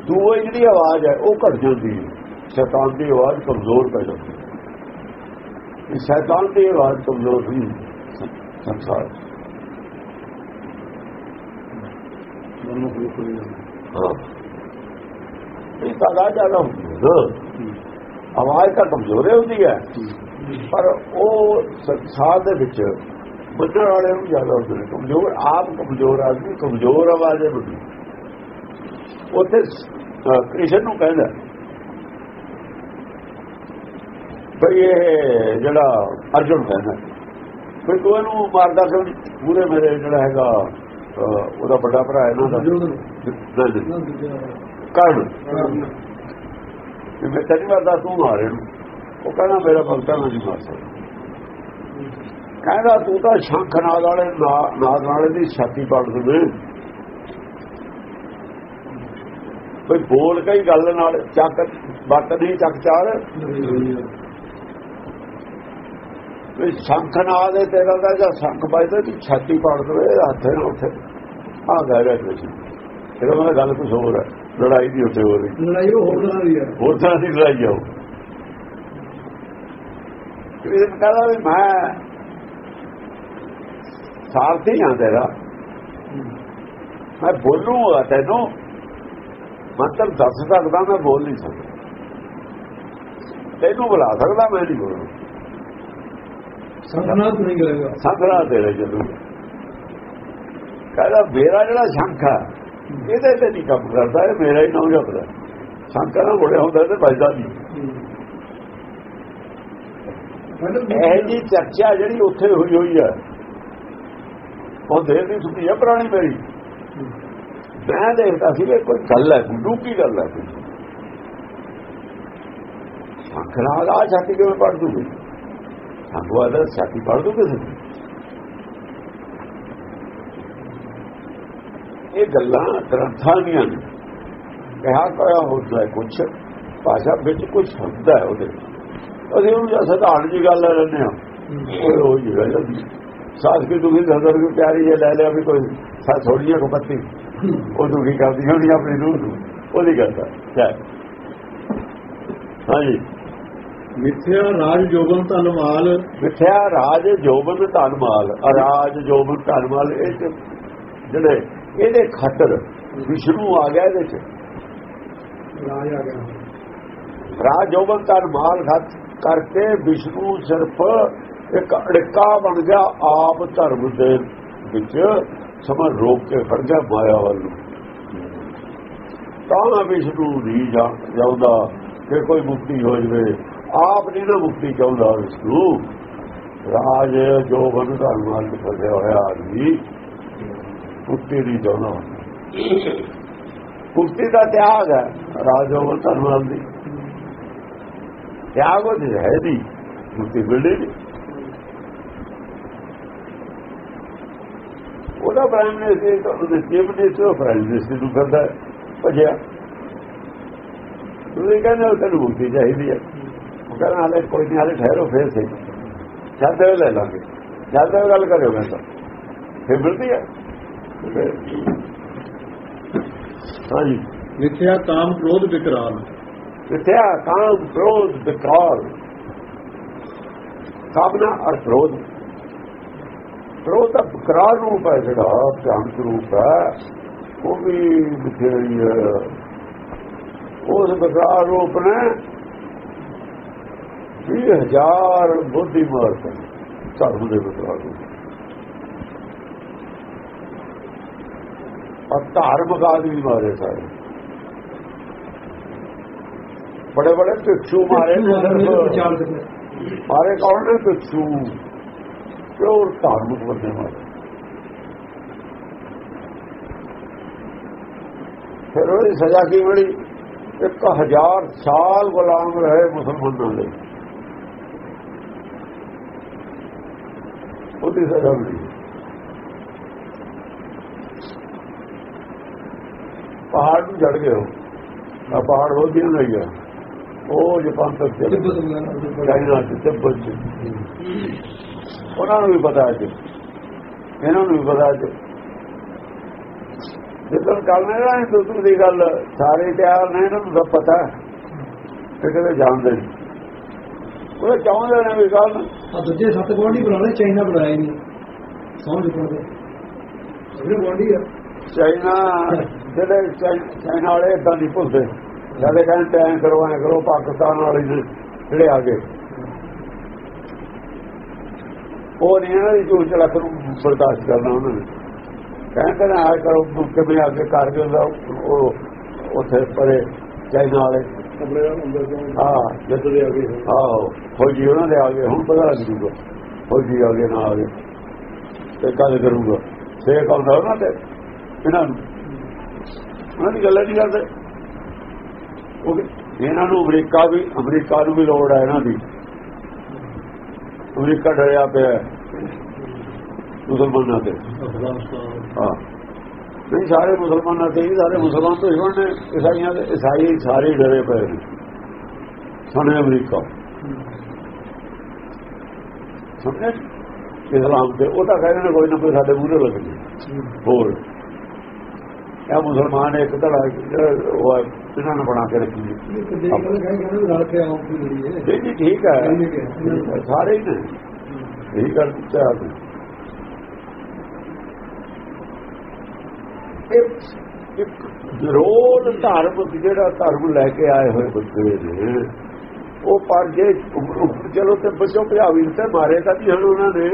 [SPEAKER 2] ਦੂਈ ਜਿਹੜੀ ਆਵਾਜ਼ ਹੈ ਉਹ ਘਟ ਜਾਂਦੀ ਹੈ। ਸ਼ੈਤਾਨ ਦੀ ਆਵਾਜ਼ ਕਮਜ਼ੋਰ ਪੈ ਜਾਂਦੀ ਹੈ। ਸ਼ੈਤਾਨ ਦੀ ਆਵਾਜ਼ ਕਮਜ਼ੋਰ ਨਹੀਂ ਸੰਸਾਰ 'ਚ। ਹਾਂ। ਇਹ ਤਾਦਾਦ ਜ਼ਿਆਦਾ ਹੁੰਦੀ। ਆਵਾਜ਼ ਤਾਂ ਕਮਜ਼ੋਰ ਹੁੰਦੀ ਹੈ। ਪਰ ਉਹ ਸੰਸਾਰ ਦੇ ਵਿੱਚ ਮੰਨਣ ਵਾਲੇ ਨੂੰ ਜ਼ਿਆਦਾ ਹੁੰਦੇ ਨੇ। ਕਮਜ਼ੋਰ ਆਪ ਕਮਜ਼ੋਰ ਆਦਮੀ ਕਮਜ਼ੋਰ ਆਵਾਜ਼ ਹੈ ਬੁੱਢੀ ਉੱਥੇ ਕ੍ਰਿਸ਼ਨ ਨੂੰ ਕਹਿੰਦਾ ਭਈ ਇਹ ਜਿਹੜਾ ਅਰਜੁਨ ਕਹਿੰਦਾ ਕੋਈ ਤੂੰ ਇਹਨੂੰ ਮਾਰਦਾ ਨਹੀਂ? ਪੂਰੇ ਮੇਰੇ ਜਿਹੜਾ ਹੈਗਾ ਉਹਦਾ ਵੱਡਾ ਭਰਾ ਹੈ ਦਾ
[SPEAKER 1] ਨਾ
[SPEAKER 2] ਕਰਨ। ਮੈਂ ਤੈਨੂੰ ਮਾਰਦਾ ਤੂੰ ਮਾਰੇ ਉਹ ਕਹਿੰਦਾ ਮੇਰਾ ਭਗਤਾਂ ਨੂੰ ਨਹੀਂ ਮਾਰ ਸਕਦਾ। ਕਹਿੰਦਾ ਤੂੰ ਤਾਂ ਸ਼ੰਖ ਨਾਦ ਵਾਲੇ ਨਾ- ਨਾਦ ਵਾਲੇ ਦੀ ਛਾਤੀ ਪਾੜ ਦੇ ਕੋਈ ਬੋਲ ਕਈ ਗੱਲ ਨਾਲ ਚੱਕ ਬੱਤ ਨਹੀਂ ਚੱਕ ਚਾਰ। ਸ਼ੰਖ ਨਾਦ ਹੈ ਤੇਰਾ ਦਾ ਜਾਂ ਸ਼ੰਖ ਵੱਜਦਾ ਦੀ ਛਾਤੀ ਪਾੜ ਦੇ ਹੱਥੇ ਨਾਲ ਉੱਥੇ ਆ ਰਿਹਾ ਕ੍ਰਿਸ਼ਨ ਇਹਦਾ ਮਤਲਬ ਗੱਲ ਕੁਝ ਹੋਰ ਹੈ। ਲੜਾਈ ਦੀ ਉੱਤੇ ਹੋ। ਰਹੀ
[SPEAKER 1] ਲੜਾਈ ਹੋਰ ਤਰ੍ਹਾਂ ਦੀ ਹੈ।
[SPEAKER 2] ਹੋਰ ਤਰ੍ਹਾਂ ਦੀ ਲੜਾਈ ਆਉ ਇਹ ਕਹਿੰਦਾ ਵੀ ਮੈਂ ਸਾਰਥੀ ਹਾਂ ਤੇਰਾ ਮੈਂ ਬੋਲੂਗਾ ਤੈਨੂੰ। ਮਤਲਬ ਦੱਸ ਸਕਦਾ ਮੈਂ ਬੋਲ ਨਹੀਂ ਸਕਦਾ। ਤੈਨੂੰ ਬੁਲਾ ਸਕਦਾ ਮੈਂ ਨਹੀਂ ਬੋਲਣਾ।
[SPEAKER 1] ਸੰਤਨਾਤ ਨਹੀਂ ਕਰੇਗਾ।
[SPEAKER 2] ਸੰਗਰਾ ਤੇਰੇ ਜਦੋਂ ਕਹਿੰਦਾ ਮੇਰਾ ਜਿਹੜਾ ਸ਼ੰਖ ਇਹਦੇ ਤੇ ਨਹੀਂ ਕੰਮ ਕਰਦਾ ਇਹ ਮੇਰਾ ਹੀ ਨਾਮ ਜਪਦਾ। ਸ਼ੰਕਰ ਨਾਲ ਬੜੇ ਹੁੰਦਾ ਤੇ ਵੱਜਦਾ ਨਹੀਂ। ਇਹ ਜੀ ਚਰਚਾ ਜਿਹੜੀ ਉੱਥੇ ਹੋਈ ਹੋਈ ਹੈ ਉਹ ਦੇਰ ਦੀ ਸੁਣੀ ਹੈ ਪੁਰਾਣੀ ਮੇਰੀ। ਮੈਂ ਦੇਖਦਾ ਸੀ ਵੀ ਕੋਈ ਗੱਲ ਹੈ ਗੁੱਡੂ ਕੀ ਗੱਲ ਹੈ। ਕੋਈ ਸ਼ੰਕਰਾ ਦਾ ਛਾਤੀ ਕਿਵੇਂ ਪੜ ਦੂਗੀ। ਦਾ ਛਾਤੀ ਪੜ ਦੂ ਕਿਸੇ ਦੀ? ਇਹ ਗੱਲਾਂ ਗ੍ਰੰਥਾਂ ਦੀਆਂ ਨੇ ਕਿਹਾ ਕੋਇਆ ਹੁੰਦਾ ਕੁਛ ਭਾਸ਼ਾ ਵਿੱਚ ਕੁਝ ਹੁੰਦਾ ਹੈ ਉਹਦੇ ਅਸੀਂ ਉਹਨੂੰ ਜਾਂ ਸਧਾਰਨ ਜੀ ਗੱਲ ਲੈ ਲੈਂਦੇ ਹਾਂ ਉਹ ਹੋ ਜੀ ਰਹਿ ਜਾਂਦੀ ਸਾਸ ਕੀ ਦੁਖੀ ਨਜ਼ਰ ਨੂੰ ਪਿਆਰੀ ਜੇ ਲੈ ਲਿਆ ਵੀ ਕੋਈ ਸਾ ਥੋੜੀਆਂ ਕੋ ਪੱਤੀ ਉਹ ਦੁਖੀ ਕਰਦੀ ਹੋਣੀ ਆਪਣੀ ਨੂੰਹ ਨੂੰ ਉਹਦੀ ਗੱਲ ਹੈ ਹਾਂਜੀ
[SPEAKER 4] ਮਿੱਥਿਆ ਰਾਜ ਜੋਗਨ ਧਨਮਾਲ
[SPEAKER 2] ਮਿੱਥਿਆ ਰਾਜ ਜੋਬਨ ਧਨ ਮਾਲ ਅਰਾਜ ਜੋਬਨ ਧਨ ਮਾਲ ਇਹ ਜਿਹੜੇ ਇਹਦੇ ਖਾਤਰ ਵਿਸ਼ਨੂੰ ਆ ਗਿਆ ਇਹਦੇ ਚ।
[SPEAKER 1] ਰਾਜ ਆ ਗਿਆ।
[SPEAKER 2] ਰਾਜ ਜੋਬਨ ਧਨ ਮਾਲ ਖਤ ਕਰਕੇ ਵਿਸ਼ਨੂੰ ਸਿਰਫ ਇੱਕ ਅੜਕਾ ਬਣ ਗਿਆ ਆਪ ਧਰਮ ਦੇ ਵਿੱਚ ਸਮਾਂ ਰੋਕ ਕੇ ਖੜ ਗਿਆ ਮਾਇਆ ਵੱਲ ਨੂੰ। ਤਾਂ ਵਿਸ਼ਨੂੰ ਨਹੀਂ ਜਾ- ਜਾਉਂਦਾ ਕਿ ਕੋਈ ਮੁਕਤੀ ਹੋ ਜਵੇ। ਆਪ ਨਹੀਂ ਨਾ ਮੁਕਤੀ ਚਾਹੁੰਦਾ ਵਿਸ਼ਨੂੰ। ਰਾਜ ਜੋ ਬਨ ਧਰਮ ਮਾਲ ਚ ਫਸਿਆ ਹੋਇਆ ਆਦਮੀ ਮੁਕਤੀ ਨਹੀਂ ਚਾਹੁੰਦਾ ਮੁਕਤੀ ਦਾ ਤਿਆਗ ਹੈ ਰਾਜ ਜੋ ਬਨ ਧਰਮ ਮਾਲ ਦੀ। ਤਿਆਗ ਉਹ ਹੈ ਦੀ ਮੁਕਤੀ ਮਿਲਦੀ ਨਹੀਂ। ਉਹਦਾ ਪ੍ਰਾਈਮ ਮਿਨਿਸਟਰ ਤਾਂ ਉਹਦੇ ਚੀਫ ਮਿਨਿਸਟਰ ਪ੍ਰਾਈਮ ਮਿਨਿਸਟਰ ਨੂੰ ਕਰਦਾ ਹੈ, ਭਜਿਆ। ਤੁਸੀਂ ਕਹਿੰਦੇ ਉਹ ਤੈਨੂੰ ਮੁਕਤੀ ਚਾਹੀਦੀ ਹੈ। ਕਹਿੰਦਾ ਹਾਲੇ ਕੋਈ ਨਹੀਂ ਹਾਲੇ ਠਹਿਰੋ ਫੇਰ ਸੇ ਜਾਂਦੇ ਹੋਏ ਲੈ ਲਾਂਗੇ। ਜਾਂਦੇ ਹੋਏ ਗੱਲ ਕਰਿਓ ਮੈਂ ਤਾਂ ਫੇਰ ਮਿਲਦੀ ਹੈ ਹਾਂਜੀ।
[SPEAKER 4] ਮਿੱਥਿਆ ਕਾਮ ਕ੍ਰੋਧ ਵਿਕਰਾਲ।
[SPEAKER 2] ਮਿਥਿਆ ਕਾਮ ਕ੍ਰੋਧ ਵਿਕਾਰ ਕਾਮਨਾ ਔਰ ਕ੍ਰੋਧ। ਕ੍ਰੋਧ ਦਾ ਵਿਕਾਰ ਰੂਪ ਹੈ ਜਿਹੜਾ ਧਿਆਨ ਰੂਪ ਹੈ। ਉਹ ਵੀ ਬਥੇਰੀ ਉਸ ਵਿਕਾਰ ਰੂਪ ਨੇ 20000 ਬੁੱਧੀ ਮਾਰਦੇ ਧਰਮ ਦੇ ਰੂਪ ਔਰ ਧਾਰਮਿਕ ਆਦਮੀ ਮਾਰੇ ਸਾਰੇ। ਬੜੇ ਬੜੇ ਭਿਕਸ਼ੂ ਮਾਰੇ ਮਾਰੇ ਕੌਣ ਨੇ? ਭਿਕਸ਼ੂ ਪਿਓਰ ਧਾਰਮਿਕ ਬੰਦੇ ਮਾਰੇ। ਫਿਰ ਉਹਦੀ ਸਜ਼ਾ ਕੀ ਮਿਲੀ? ਇੱਕ ਹਜ਼ਾਰ ਸਾਲ ਗੁਲਾਮ ਰਹੇ ਮੁਸਲਮਾਨਾਂ ਦੇ। ਉਹਦੀ ਸਜ਼ਾ ਮਿਲੀ। ਪਹਾੜ ਨੂੰ ਜੜ ਗਏ ਉਹ। ਆ ਪਹਾੜ ਹੋ ਗਿਆ ਨਹੀਂ ਗਿਆ ਉਹ ਜਪਾਨ ਤੱਕ ਚਾਈਨਾ ਚ ਤਿੱਬਤ ਚ। ਉਹਨਾਂ ਨੂੰ ਵੀ ਪਤਾ ਅੱਜ। ਇਹਨਾਂ ਨੂੰ ਵੀ ਪਤਾ ਅੱਜ। ਜਦੋਂ ਕਰਨੇ ਨਾ ਦੁੱਧ ਦੀ ਗੱਲ ਸਾਰੇ ਤਿਆਰ ਨੇ ਇਹਨਾਂ ਨੂੰ ਪਤਾ ਤੇ ਕਦੇ ਜਾਣਦੇ ਨਹੀਂ। ਉਹ ਚਾਹੁੰਦੇ ਨੇ ਵੀ ਗੱਲ
[SPEAKER 1] ਆ ਦੂਜੇ ਸੱਤ ਗਵਾਂਢੀ ਬਣਾਉਣੇ ਚਾਈਨਾ ਬਣਾਇਆ ਨਹੀਂ ਸਮਝ ਪੜਦੇ ਅਗਲੇ ਗਵਾਂਢੀ ਆ।
[SPEAKER 2] ਚਾਈਨਾ ਜਿਹੜੇ ਚਾਈ- ਚਾਈਨਾ ਵਾਲੇ ਇਦਾਂ ਨਹੀਂ ਭੁੱਲਦੇ। ਜਦੋਂ ਕਹਿੰਦੇ ਐਂ ਕਰੋ ਐਂ ਕਰੋ ਪਾਕਿਸਤਾਨ ਵਾਲੇ ਜਿਹੜੇ ਆ ਗਏ। ਉਹ ਨਹੀਂ ਇਹਨਾਂ ਦੀ ਝੂਠ ਚਲਾ ਨੂੰ ਬਰਦਾਸ਼ਤ ਕਰਨਾ ਉਹਨਾਂ ਨੇ। ਕਹਿੰਦੇ ਨੇ ਆ ਕਰੋ ਕਿਵੇਂ ਅੱਗੇ ਦਾ ਉਹ ਉੱਥੇ ਪਰੇ ਚਾਈਨਾ ਵਾਲੇ। ਹਾਂ।
[SPEAKER 1] ਜੱਦ ਦੇ ਆ ਗਏ।
[SPEAKER 2] ਆਹੋ ਫੌਜੀ ਉਹਨਾਂ ਦੇ ਆ ਗਏ ਹੁਣ ਪਤਾ ਲੱਗ ਜੂਗਾ। ਫੌਜੀ ਆ ਗਏ ਨਾ ਆ ਗਏ ਤੇ ਕਦ ਕਰੂਗਾ। ਸੇਕ ਆਉਂਦਾ ਉਹਨਾਂ ਤੇ ਇਹਨਾਂ ਨੂੰ। ਉਹਨਾਂ ਦੀ ਗੱਲ ਨਹੀਂ ਕਰਦੇ ਉਹ ਇਹਨਾਂ ਨੂੰ ਅਮਰੀਕਾ ਵੀ ਅਮਰੀਕਾ ਨੂੰ ਵੀ ਲੋੜ ਹੈ ਇਹਨਾਂ ਦੀ। ਅਮਰੀਕਾ ਡਰਿਆ ਪਿਆ ਮੁਸਲਮਾਨਾਂ ਤੇ। ਹਾਂ। ਨਹੀਂ ਸਾਰੇ ਮੁਸਲਮਾਨਾਂ ਤੇ ਹੀ ਸਾਰੇ ਮੁਸਲਮਾਨ ਤੋਂ ਹੀ ਨੇ ਈਸਾਈਆਂ ਦੇ। ਈਸਾਈ ਸਾਰੇ ਡਰੇ ਪਏ ਨੇ। ਸੁਣੇ ਅਮਰੀਕਾ। ਸਮਝੇ ਇਸਲਾਮ ਤੇ। ਉਹ ਤਾਂ ਕਹਿੰਦੇ ਨੇ ਕੋਈ ਨਾ ਕੋਈ ਸਾਡੇ ਮੂਹਰੇ ਲੱਗਣੀ ਹੋਰ। ਇਹ ਮੁਸਲਮਾਨ ਇੱਕ ਧੜਾ ਉਹ ਇਹਨਾਂ ਨੇ ਬਣਾ ਕੇ ਰੱਖੀ ਜੀ ਠੀਕ ਹੈ। ਸਾਰੇ ਹੀ ਨੇ। ਇਹੀ ਗੱਲ ਚਾਹ ਇਹ ਇੱਕ ਜ਼ਰੂਰ ਧਾਰਮਿਕ ਜਿਹੜਾ ਧਰਮ ਲੈ ਕੇ ਆਏ ਹੋਏ ਬੰਦੇ ਨੇ, ਉਹ ਪਰ ਜੇ ਚਲੋ ਤੇ ਬਚੋ ਭਜਾਵੀ ਤੇ ਮਾਰੇ ਤਾਂ ਨਹੀਂ ਹਨ ਉਹਨਾਂ ਨੇ।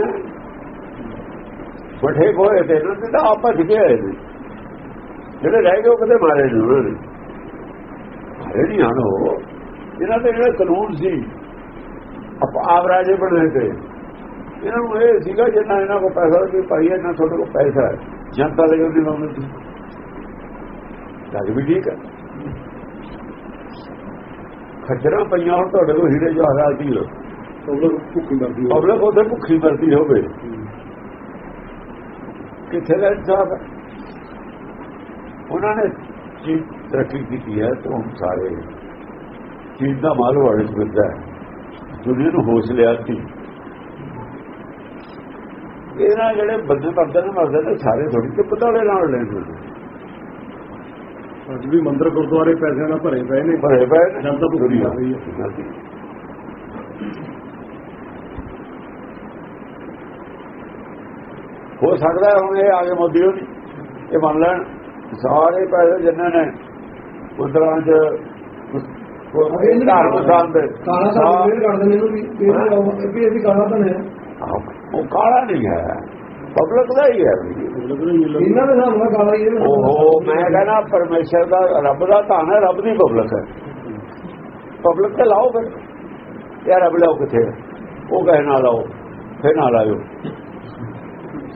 [SPEAKER 2] ਬਠੇ ਹੋਏ ਤੇ ਇਹਨਾਂ ਦੇ ਤਾਂ ਆਪਸ ਕੇ ਆਏ ਨੇ। ਜਿਹੜੇ ਰਹਿ ਗਏ ਉਹ ਕਦੇ ਮਾਰੇ ਨਹੀਂ ਉਹਨਾਂ ਨੇ। ਮਾਰੇ ਨਹੀਂ ਹਨ ਉਹ। ਇਹਨਾਂ ਦੇ ਜਿਹੜੇ ਕਾਨੂੰਨ ਸੀ, ਆਪ ਆਪ ਰਾਜੇ ਬਣੇ ਤੇ। ਇਹਨਾਂ ਨੂੰ ਇਹ ਸੀਗਾ ਜਿੰਨਾ ਇਹਨਾਂ ਕੋਲ ਪੈਸਾ ਵੀ ਭਾਈ ਇਹਨਾਂ ਤੁਹਾਡੇ ਕੋਲ ਪੈਸਾ ਹੈ। ਜਨਤਾ ਦੇ ਜੋਦੀ ਲਾਉਂਦੇ ਸੀ ਗੱਲ ਵੀ ਠੀਕ ਹੈ। ਖੱਜਰਾਂ ਪਈਆਂ ਹੁਣ ਤੁਹਾਡੇ ਕੋਲ ਹੀਰੇ ਜਵਾਹਰਾਤ ਦੀ ਲੋ ਪਬਲਿਕ ਉਹਦੇ ਭੁੱਖੀ ਮਰਦੀ ਹੋਵੇ। ਕਿੱਥੇ ਇਨਸਾਫ ਹੈ? ਉਹਨਾਂ ਨੇ ਚੀਜ਼ ਤਰੱਕੀ ਕੀਤੀ ਹੈ ਤੇ ਸਾਰੇ ਚੀਜ਼ ਦਾ ਮਾਲ ਚ ਮਿਲਦਾ ਹੈ। ਦੁਨੀਆ ਨੂੰ ਹੋਸ਼ ਲਿਆ ਸੀ। ਇਹਨਾਂ ਜਿਹੜੇ ਬੰਦੇ ਮਰਦੇ ਨੇ ਮਰਦੇ ਨੇ ਸਾਰੇ ਥੋੜੀ ਤੇ ਪਤਾਲੇ ਨਾਲ ਲੈਂਦੇ ਨੇ।
[SPEAKER 1] ਅੱਜ ਵੀ ਮੰਦਰ ਗੁਰਦੁਆਰੇ ਪੈਸਿਆਂ ਨਾਲ ਭਰੇ ਪਏ ਨੇ।
[SPEAKER 2] ਭਰੇ ਪਏ ਨੇ।
[SPEAKER 1] ਜਨਤਾ ਭੁੱਖੀ ਮਰ ਰਹੀ
[SPEAKER 2] ਹੋ। ਸਕਦਾ ਹੈ ਹੁਣ ਇਹ ਆ ਗਏ ਮੋਦੀ ਹੋਣੀ। ਇਹ ਮੰਨ ਲੈਣ। ਸਾਰੇ ਪੈਸੇ ਜਿੰਨੇ ਨੇ ਮੁਦਰਾਂ ਚ ਧਰਮ ਸਥਾਨ ਦੇ
[SPEAKER 1] ਕਾਲਾ ਤਾਂ ਫੇਰ ਕਰਦੇ ਨੇ ਇਹਨੂੰ ਵੀ। ਇਹ ਵੀ ਅਸੀਂ ਕਾਲਾ ਤਾਂ ਹੈ।
[SPEAKER 2] ਉਹ ਕਾਲਾ ਨਹੀਂ ਹੈ। ਪਬਲਿਕ ਦਾ ਹੀ ਹੈ। ਵੀ।
[SPEAKER 1] ਇਹਨਾਂ ਦੇ ਹਿਸਾਬ ਨਾਲ ਕਾਲਾ ਹੀ ਹੈ।
[SPEAKER 2] ਉਹ ਮੈਂ ਕਹਿੰਦਾ ਪਰਮੇਸ਼ਰ ਦਾ ਰੱਬ ਦਾ ਧਨ ਹੈ ਰੱਬ ਦੀ ਪਬਲਿਕ ਹੈ। ਪਬਲਿਕ ਤੇ ਲਾਓ ਫਿਰ। ਯਾਰ ਰੱਬ ਲਾਓ ਕਿੱਥੇ? ਉਹ ਕਹੇ ਨਾ ਲਾਓ ਫਿਰ ਨਾ ਲਾਇਓ।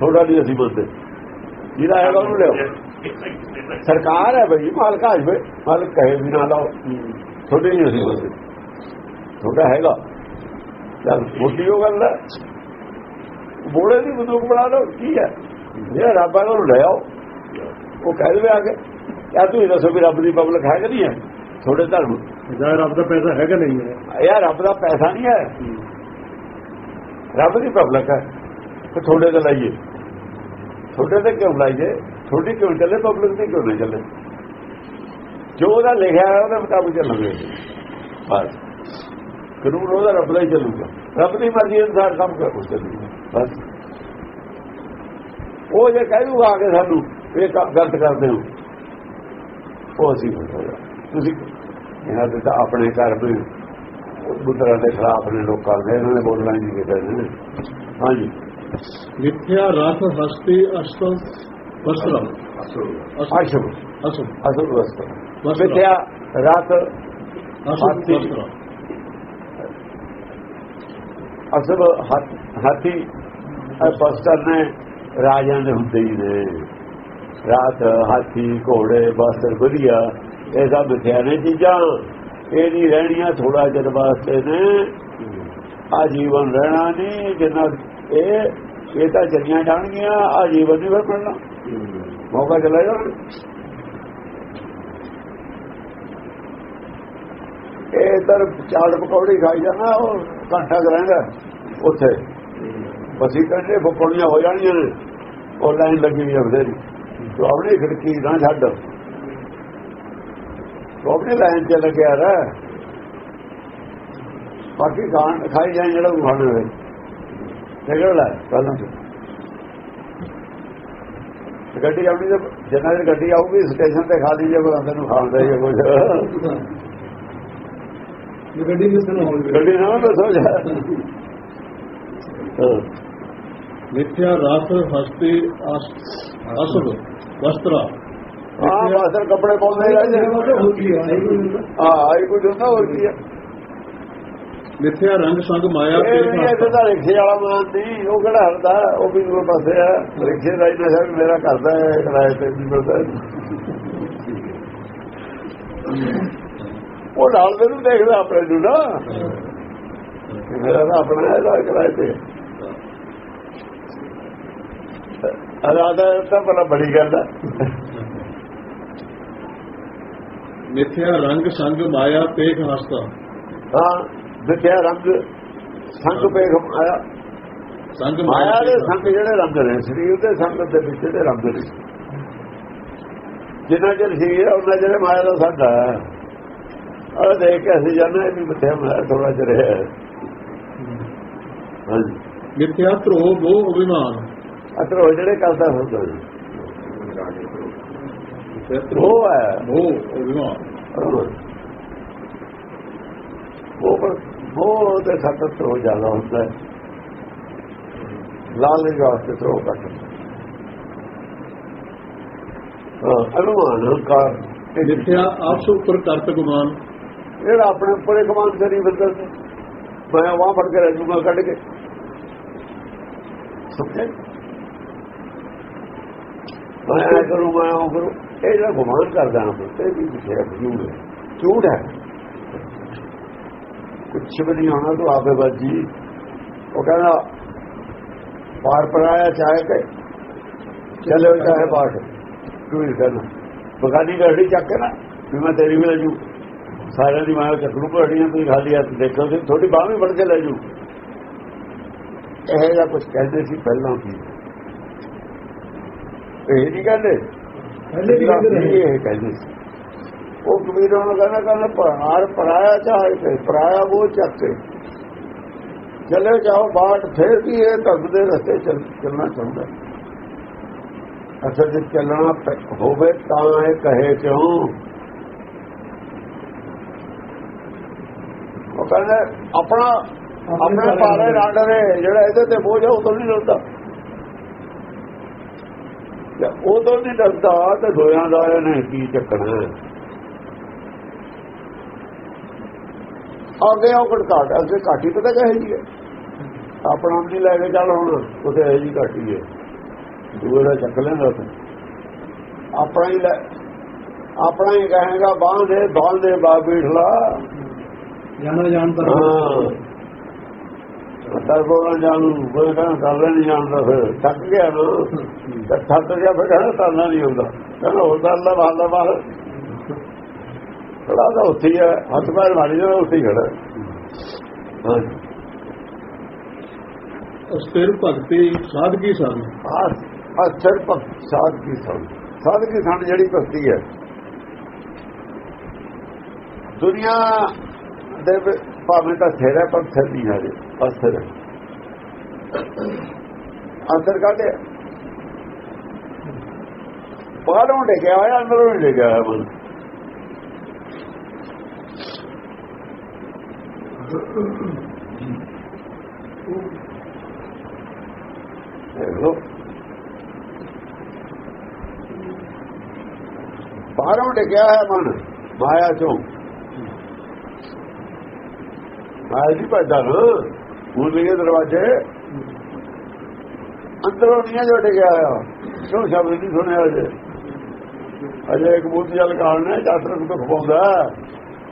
[SPEAKER 2] ਥੋੜਾ ਨਹੀਂ ਅਸੀਂ ਬੋਲਦੇ ਜਿਹਦਾ ਹੈਗਾ ਉਹਨੂੰ ਲਿਓ ਸਰਕਾਰ ਹੈ ਬਈ ਮਾਲਕ ਆ ਜਵੇ। ਮਾਲਕ ਕਹੇ ਵੀ ਨਾ ਲਾਓ। ਥੋੜੇ ਨਹੀਂ ਅਸੀਂ ਬੋਲਦੇ ਥੋੜਾ ਹੈਗਾ। ਚੱਲ ਮੋਟੀ ਉਹ ਗੱਲ ਹੈ। ਬੋਲੇ ਦੀ ਬੰਦੂਕ ਬਣਾ ਲਓ ਕੀ ਹੈ? ਜਿਹੜਾ ਰੱਬ ਹੈ ਉਹਨੂੰ ਲੈ ਆਓ। ਉਹ ਕਹਿ ਦੇਵੇ ਆ ਕੇ ਯਾ ਤੁਸੀਂ ਦੱਸੋ ਵੀ ਰੱਬ ਦੀ ਪਬਲਿਕ ਹੈ ਕਿ ਨਹੀਂ ਹੈ? ਥੋੜੇ ਧਰਮ।
[SPEAKER 1] ਜਾਂ ਰੱਬ ਦਾ ਪੈਸਾ ਹੈਗਾ ਨਹੀਂ ਹੈ।
[SPEAKER 2] ਯਾਰ ਰੱਬ ਦਾ ਪੈਸਾ ਨਹੀਂ ਹੈ। ਰੱਬ ਦੀ ਪਬਲਿਕ ਹੈ। ਤੇ ਥੋੜੇ ਤੇ ਲਾਈਏ। ਥੋੜੇ ਤੇ ਕਿਉਂ ਲਾਈਏ? ਥੋੜੀ ਕਿਉਂ ਚੱਲੇ ਪਬਲਿਕ ਤੇ ਕਿਉਂ ਨਹੀਂ ਚੱਲੇ? ਜੋ ਉਹਦਾ ਲਿਖਿਆ ਹੈ ਉਹਦੇ ਮੁਤਾਬਕ ਚੱਲਾਂਗੇ। ਬਸ। ਕਾਨੂੰਨ ਉਹਦਾ ਰੱਬ ਦਾ ਹੀ ਚੱਲੂਗਾ। ਰੱਬ ਦੀ ਮਰਜ਼ੀ ਅਨੁਸਾਰ ਕੰਮ ਕਰ ਚੱਲੂਗਾ। ਬਸ। ਉਹ ਜੇ ਕਹਿ ਦੂਗਾ ਕੇ ਸਾਨੂੰ ਇਹ ਗਲਤ ਕਰਦੇ ਹੋ। ਉਹ ਅਸੀਂ ਬੋਲਦਾ ਤੁਸੀਂ ਇਹਨਾਂ ਦੇ ਤਾਂ ਆਪਣੇ ਘਰ ਵੀ ਬੁੱਧਰਾਂ ਦੇ ਖਿਲਾਫ ਨੇ ਲੋਕਾਂ ਦੇ ਇਹਨਾਂ ਨੇ ਬੋਲਣਾ ਨਹੀਂ ਕਿਤੇ ਨੇ। ਹਾਂਜੀ।
[SPEAKER 4] ਮਿਥਿਆ ਰਥ ਹਸਤੀ ਅਸ਼ਤ ਵਸਤਰਾ।
[SPEAKER 2] ਅਸੁਭ।
[SPEAKER 4] ਅਸ਼ੁਭ
[SPEAKER 2] ਵਸਤਰ।
[SPEAKER 4] ਵਸਤਰਾ।
[SPEAKER 2] ਮਿਥਿਆ ਰਤ
[SPEAKER 4] ਅਸੁਭ
[SPEAKER 2] ਹਾਥੀ।
[SPEAKER 4] ਵਸਤਰਾ
[SPEAKER 2] ਅਸਲ ਹੱਥ- ਹਾਥੀ ਇਹ ਬਸਤਰ ਨੇ ਰਾਜਾਂ ਦੇ ਹੁੰਦੇ ਹੀ ਨੇ। ਰਾਤ ਹਾਥੀ, ਘੋੜੇ ਬਸਤਰ ਵਧੀਆ ਇਹ ਸਭ ਨੇ ਚੀਜ਼ਾਂ। ਇਹ ਨਹੀਂ ਰਹਿਣੀਆਂ ਥੋੜਾ ਚਿਰ ਵਾਸਤੇ ਨੇ। ਆ ਜੀਵਨ ਰਹਿਣਾ ਨਹੀਂ, ਜਿੰਨਾ ਇਹ ਇਹ ਤਾਂ ਚੱਲੀਆਂ ਜਾਣਗੀਆਂ ਆ ਜੀਵਨ ਨਹੀਂ ਫਿਰ ਮਿਲਣਾ ਮੌਕਾ ਚਲਾ ਜਾਣਾ। ਇਹ ਇਧਰ ਚਾਟ ਪਕੌੜੀ ਖਾਈ ਜਾਣਾ ਉਹ ਘੰਟਾ ਕੁ ਰਹਿੰਦਾ ਉੱਥੇ। ਬਸੀ ਕੰਡੇ ਪਕੌੜੀਆਂ ਹੋ ਜਾਣੀਆਂ ਨੇ। ਉਹ ਲਾਈਨ ਲੱਗੀ ਹੋਈ ਹੈ ਬਥੇਰੀ। ਤੂੰ ਆਪਣੀ ਖਿੜਕੀ ਨਾ ਛੱਡ। ਤੂੰ ਆਪਣੀ ਲਾਈਨ ਚ ਲੱਗਿਆ ਰਹਿ। ਬਾਕੀ ਖਾਣ ਖਾਈ ਜਾਏ ਜਿਹੜਾ ਖਾਣੇ ਵੇ। ਨਿਕਲ ਲੈ ਪਹਿਲਾਂ ਤੋਂ। ਗੱਡੀ ਆਉਣੀ ਤੇ ਜਿੰਨਾ ਚਿਰ ਗੱਡੀ ਆਊਗੀ ਸਟੇਸ਼ਨ ਤੇ ਖਾ ਲਈ ਜੇ ਕੋਈ ਅੰਦਰ ਨੂੰ ਖਾਂਦਾ ਹੀ ਕੁਝ
[SPEAKER 1] ਗੱਡੀ ਮਿਸ ਨਾ ਹੋਵੇ
[SPEAKER 2] ਗੱਡੀ ਨਾ ਜਾ। ਹਾਂ।
[SPEAKER 4] ਮਿਥਿਆ ਰਸ ਹਸਤੀ ਅਸ- ਅਸੁਭ ਵਸਤਰਾ।
[SPEAKER 2] ਹਾਂ ਬਾਸਰ ਕੱਪੜੇ ਪਾਉਂਦੇ ਰਹਿੰਦੇ
[SPEAKER 1] ਹੋ ਹੈ ਇਹ ਕੋਈ।
[SPEAKER 2] ਹਾਂ ਆਈ ਕੁਝ ਹੁੰਦਾ ਹੋਰ ਕੀ ਹੈ
[SPEAKER 4] ਮਿਥਿਆ ਰੰਗ ਸੰਗ ਮਾਇਆ
[SPEAKER 2] ਇਹ ਵੀ ਇਹਦੇ ਦਾ ਰਿਕਸ਼ੇ ਵਾਲਾ ਮਾਨ ਨਹੀਂ ਉਹ ਕਿਹੜਾ ਹਰਦਾ ਉਹ ਵੀ ਦੂਰ ਪਾਸੇ ਹੈ ਰਿਕਸ਼ੇ ਦਾ ਹੀ ਵੀ ਮੇਰਾ ਕਰਦਾ ਹੈ ਕਿਰਾਏ ਤੇ ਵੀ ਮਿਲਦਾ। ਹੈ। ਉਹ ਨਾਲ ਦੇ ਨੂੰ ਦੇਖਦਾ ਆਪਣੇ ਨੂੰ ਨਾ। ਮੇਰਾ ਤਾਂ ਆਪਣਾ ਇਹਦਾ ਕਿਰਾਏ ਤੇ। ਅਰਾਦਾ ਤਾਂ ਬੜਾ ਬੜੀ ਗੱਲ ਹੈ
[SPEAKER 4] ਮਿਥਿਆ ਰੰਗ ਸੰਗ ਮਾਇਆ ਪੇਖ ਹਸਤਾ
[SPEAKER 2] ਹਾਂ ਵਿਖਿਆ ਰੰਗ ਸੰਗ ਪੇਖ ਆਇਆ
[SPEAKER 4] ਸੰਗ
[SPEAKER 2] ਮਾਇਆ ਦੇ ਸੰਗ ਜਿਹੜੇ ਰੰਗ ਨੇ ਸਰੀਰ ਦੇ ਸੰਗ ਦੇ ਵਿੱਚ ਦੇ ਰੰਗ ਨੇ। ਜਿੰਨਾ ਚਿਰ ਸਰੀਰ ਹੈ ਉਹਨਾਂ ਜਿਹੜੇ ਮਾਇਆ ਦਾ ਸੰਗ ਹੈ ਉਹ ਦੇਖ ਕੇ ਅਸੀਂ ਜਾਣਦੇ ਹਾਂ ਵੀ ਮਿੱਥਿਆ ਮਾਇਆ ਥੋੜਾ ਜਿਹਾ ਰਿਹਾ
[SPEAKER 4] ਮਿਥਿਆ ਧਰੋ ਬੋ ਅਭਿਮਾਨ।
[SPEAKER 2] ਅਤਰ ਉਹ ਜਿਹੜੇ ਕਰਦਾ ਹੁੰਦਾ ਜੀ। ਉਹ ਹੈ ਉਹ ਪਰ ਉਹ ਤੇ ਖਤਰ ਤੋਂ ਜ਼ਿਆਦਾ ਹੁੰਦਾ ਹੈ। ਲਾਲਚ ਵਾਸਤੇ ਤੋਂ ਘੱਟ ਹਾਂ। ਅਨੁਮਾਨ ਕਾਰ।
[SPEAKER 4] ਮਿਥਿਆ ਆਪਸ ਉੱਪਰ ਕਰਤ ਗੁਮਾਨ।
[SPEAKER 2] ਜਿਹੜਾ ਆਪਣੇ ਉੱਪਰ ਇੱਕ ਮਾਨ ਕਰੀ ਬੰਦਾ ਸੀ। ਮੈਂ ਵਾਹ ਫੜ ਕੇ ਰਜੂਗਾ ਕੱਢ ਕੇ। ਸਮਝੇ ਮੈਂ ਕਰੂੰ ਮੈਂ ਉਹ ਕਰੂੰ। ਇਹ ਜਿਹੜਾ ਗੁਮਾਨ ਕਰਦਾ ਹਾਂ ਤੇ ਵੀ ਵਿਸ਼ੇ ਝੂਠ ਹੈ। ਝੂਠ ਹੈ। ਕੁਛ ਵੀ ਨਹੀਂ ਹੋਣਾ ਤੂੰ ਆਪੇ ਬਾਜੀ ਉਹ ਕਹਿੰਦਾ ਪਾਰ ਪਰਾਇਆ ਚਾਹੇ ਕੇ ਚਲੇ ਚਾਹੇ ਬਾਟ ਤੂੰ ਹੀ ਕਹਿੰਦਾ ਬਗਾਨੀ ਗੜੀ ਚੱਕ ਕੇ ਨਾ ਵੀ ਮੈਂ ਤੇਰੀ ਵੀ ਲੈ ਜੂ। ਸਾਰਿਆਂ ਦੀ ਮਾਂ ਚੱਕਰੂ ਘੜੀਆਂ ਤੁਸੀਂ ਖਾਲੀ ਹੱਥ ਦੇਖੋ ਤੇ ਥੋੜੀ ਬਾਹ ਵੀ ਫੜ ਕੇ ਲੈ ਜੂ। ਇਹ ਜਾਂ ਕੁਝ ਕਹਿੰਦੇ ਸੀ ਪਹਿਲਾਂ ਕੀ ਇਹ ਨਹੀਂ ਕਹਿੰਦੇ? ਇਹ ਕਹਿੰਦੇ ਉਹ ਕਬੀਰਾਂ ਨੂੰ ਕਹਿੰਦਾ ਕਹਿੰਦਾ ਪਰਾਰ ਪਰਾਇਆ ਚਾਹੇ ਤੇ ਪਰਾਇਆ ਉਹ ਚੱਕ ਚਲੇ ਜਾਓ ਬਾਟ ਫੇਰ ਵੀ ਇਹ ਧਰਮ ਦੇ ਰਸਤੇ ਚੱਲ ਚੱਲਣਾ ਚਾਹੁੰਦਾ। ਅਸਲ ਜੇ ਚੱਲਣਾ ਹੋਵੇ ਤਾਂ ਇਹ ਕਹੇ ਕਿਉਂ? ਉਹ ਕਹਿੰਦਾ ਆਪਣਾ ਆਪਣੇ ਪਾਰੇ ਨਾ। ਡਰੇ ਜਿਹੜਾ ਇਹਦੇ ਤੇ ਬੋਝ ਉਹ ਤੋਂ ਨਹੀਂ ਡਰਦਾ ਜੇ ਉਹ ਤੋਂ ਨਹੀਂ ਡਰਦਾ ਤੇ ਦੋਆਂ ਦਾ ਇਹਨੇ ਕੀ ਚੱਕਣਾ ਹੈ। ਅੱਗੇ ਉਹ ਘਟਾਟ ਅੱਗੇ ਘਾਟੀ ਪਤਾ ਕਹੇ ਜੀ ਹੈ। ਆਪਣਾ ਨਹੀਂ ਲੈ ਕੇ ਚੱਲ ਹੁਣ ਉਥੇ ਇਹ ਜੀ ਘਾਟੀ ਹੈ ਦੂਏ ਦਾ ਚੱਕ ਲੈਂਦਾ ਉੱਥੇ। ਆਪਣਾ ਹੀ ਲੈ ਆਪਣਾ ਹੀ ਕਹੇਗਾ ਬਾਹ ਦੇ ਬਾਹ ਦੇ ਬਾ ਬੀਠਲਾ
[SPEAKER 1] ਜਾਣਾ ਜਾਣਦਾ
[SPEAKER 2] ਤਾਂ ਬੋਲਾਂ ਜਾਣੂ ਕੋਈ ਕਹਿੰਦਾ ਕਰਨਾ ਨਹੀਂ ਜਾਣਦਾ ਫਿਰ। ਥੱਕ ਗਿਆ ਤੇ ਥੱਕ ਗਿਆ ਫਿਰ ਕਹਿੰਦਾ ਕਰਨਾ ਨਹੀਂ ਹੁੰਦਾ। ਕਹਿੰਦਾ ਹੋਰ ਤਾਂ ਅੱਲਾ ਬਾਹਲਾ ਬਾਹਰ। ਥੋੜਾ ਤਾਂ ਉੱਥੇ ਹੀ ਹੱਥ ਪੈਰ ਮਾਰੀ ਜਾਣਾ ਉੱਥੇ ਖੜਾ
[SPEAKER 4] ਅਸਥਿਰ ਭਗਤੀ ਸਾਧਕੀ ਸਨ
[SPEAKER 2] ਆ ਅਸਰ ਭਗਤ ਸਾਧਕੀ ਸੰ ਸਾਧਕੀ ਸੰਤ ਜਿਹੜੀ ਭਗਤੀ ਹੈ। ਦੁਨੀਆ ਦੇ ਭਾਵੇਂ ਤਾਂ ਥੇਰਾ ਪਰ ਥਰ ਨਹੀਂ ਹੈ। ਅਸਰ ਅਸਰ ਕੱਢਿਆ ਬਾਹਰੋਂ ਡਿੱਗਿਆ ਹੋਇਆ, ਅੰਦਰੋਂ ਨਹੀਂ ਡਿੱਗਿਆ ਹੋਇਆ ਮਨ ਦੇਖ ਬਾਹਰੋਂ ਡਿੱਗਿਆ ਹੈ ਮਨ, ਮਾਇਆ ਚੋਂ। ਮਾਇਆ ਦੀ ਪੈਦਾ ਨਾ ਮੂਲ ਦੇ ਦਰਵਾਜ਼ੇ ਅੰਦਰੋਂ ਨਹੀਂ ਜੁੜ ਗਿਆ ਆ ਕਿਉਂ ਸ਼ਬਦ ਨਹੀਂ ਸੁਣਿਆ ਅਜੇ ਅਜੇ ਇੱਕ ਬੁੱਧ ਜਲ ਕਾਲਣਾ ਚਾਤਰ ਨੂੰ ਖਵਾਉਂਦਾ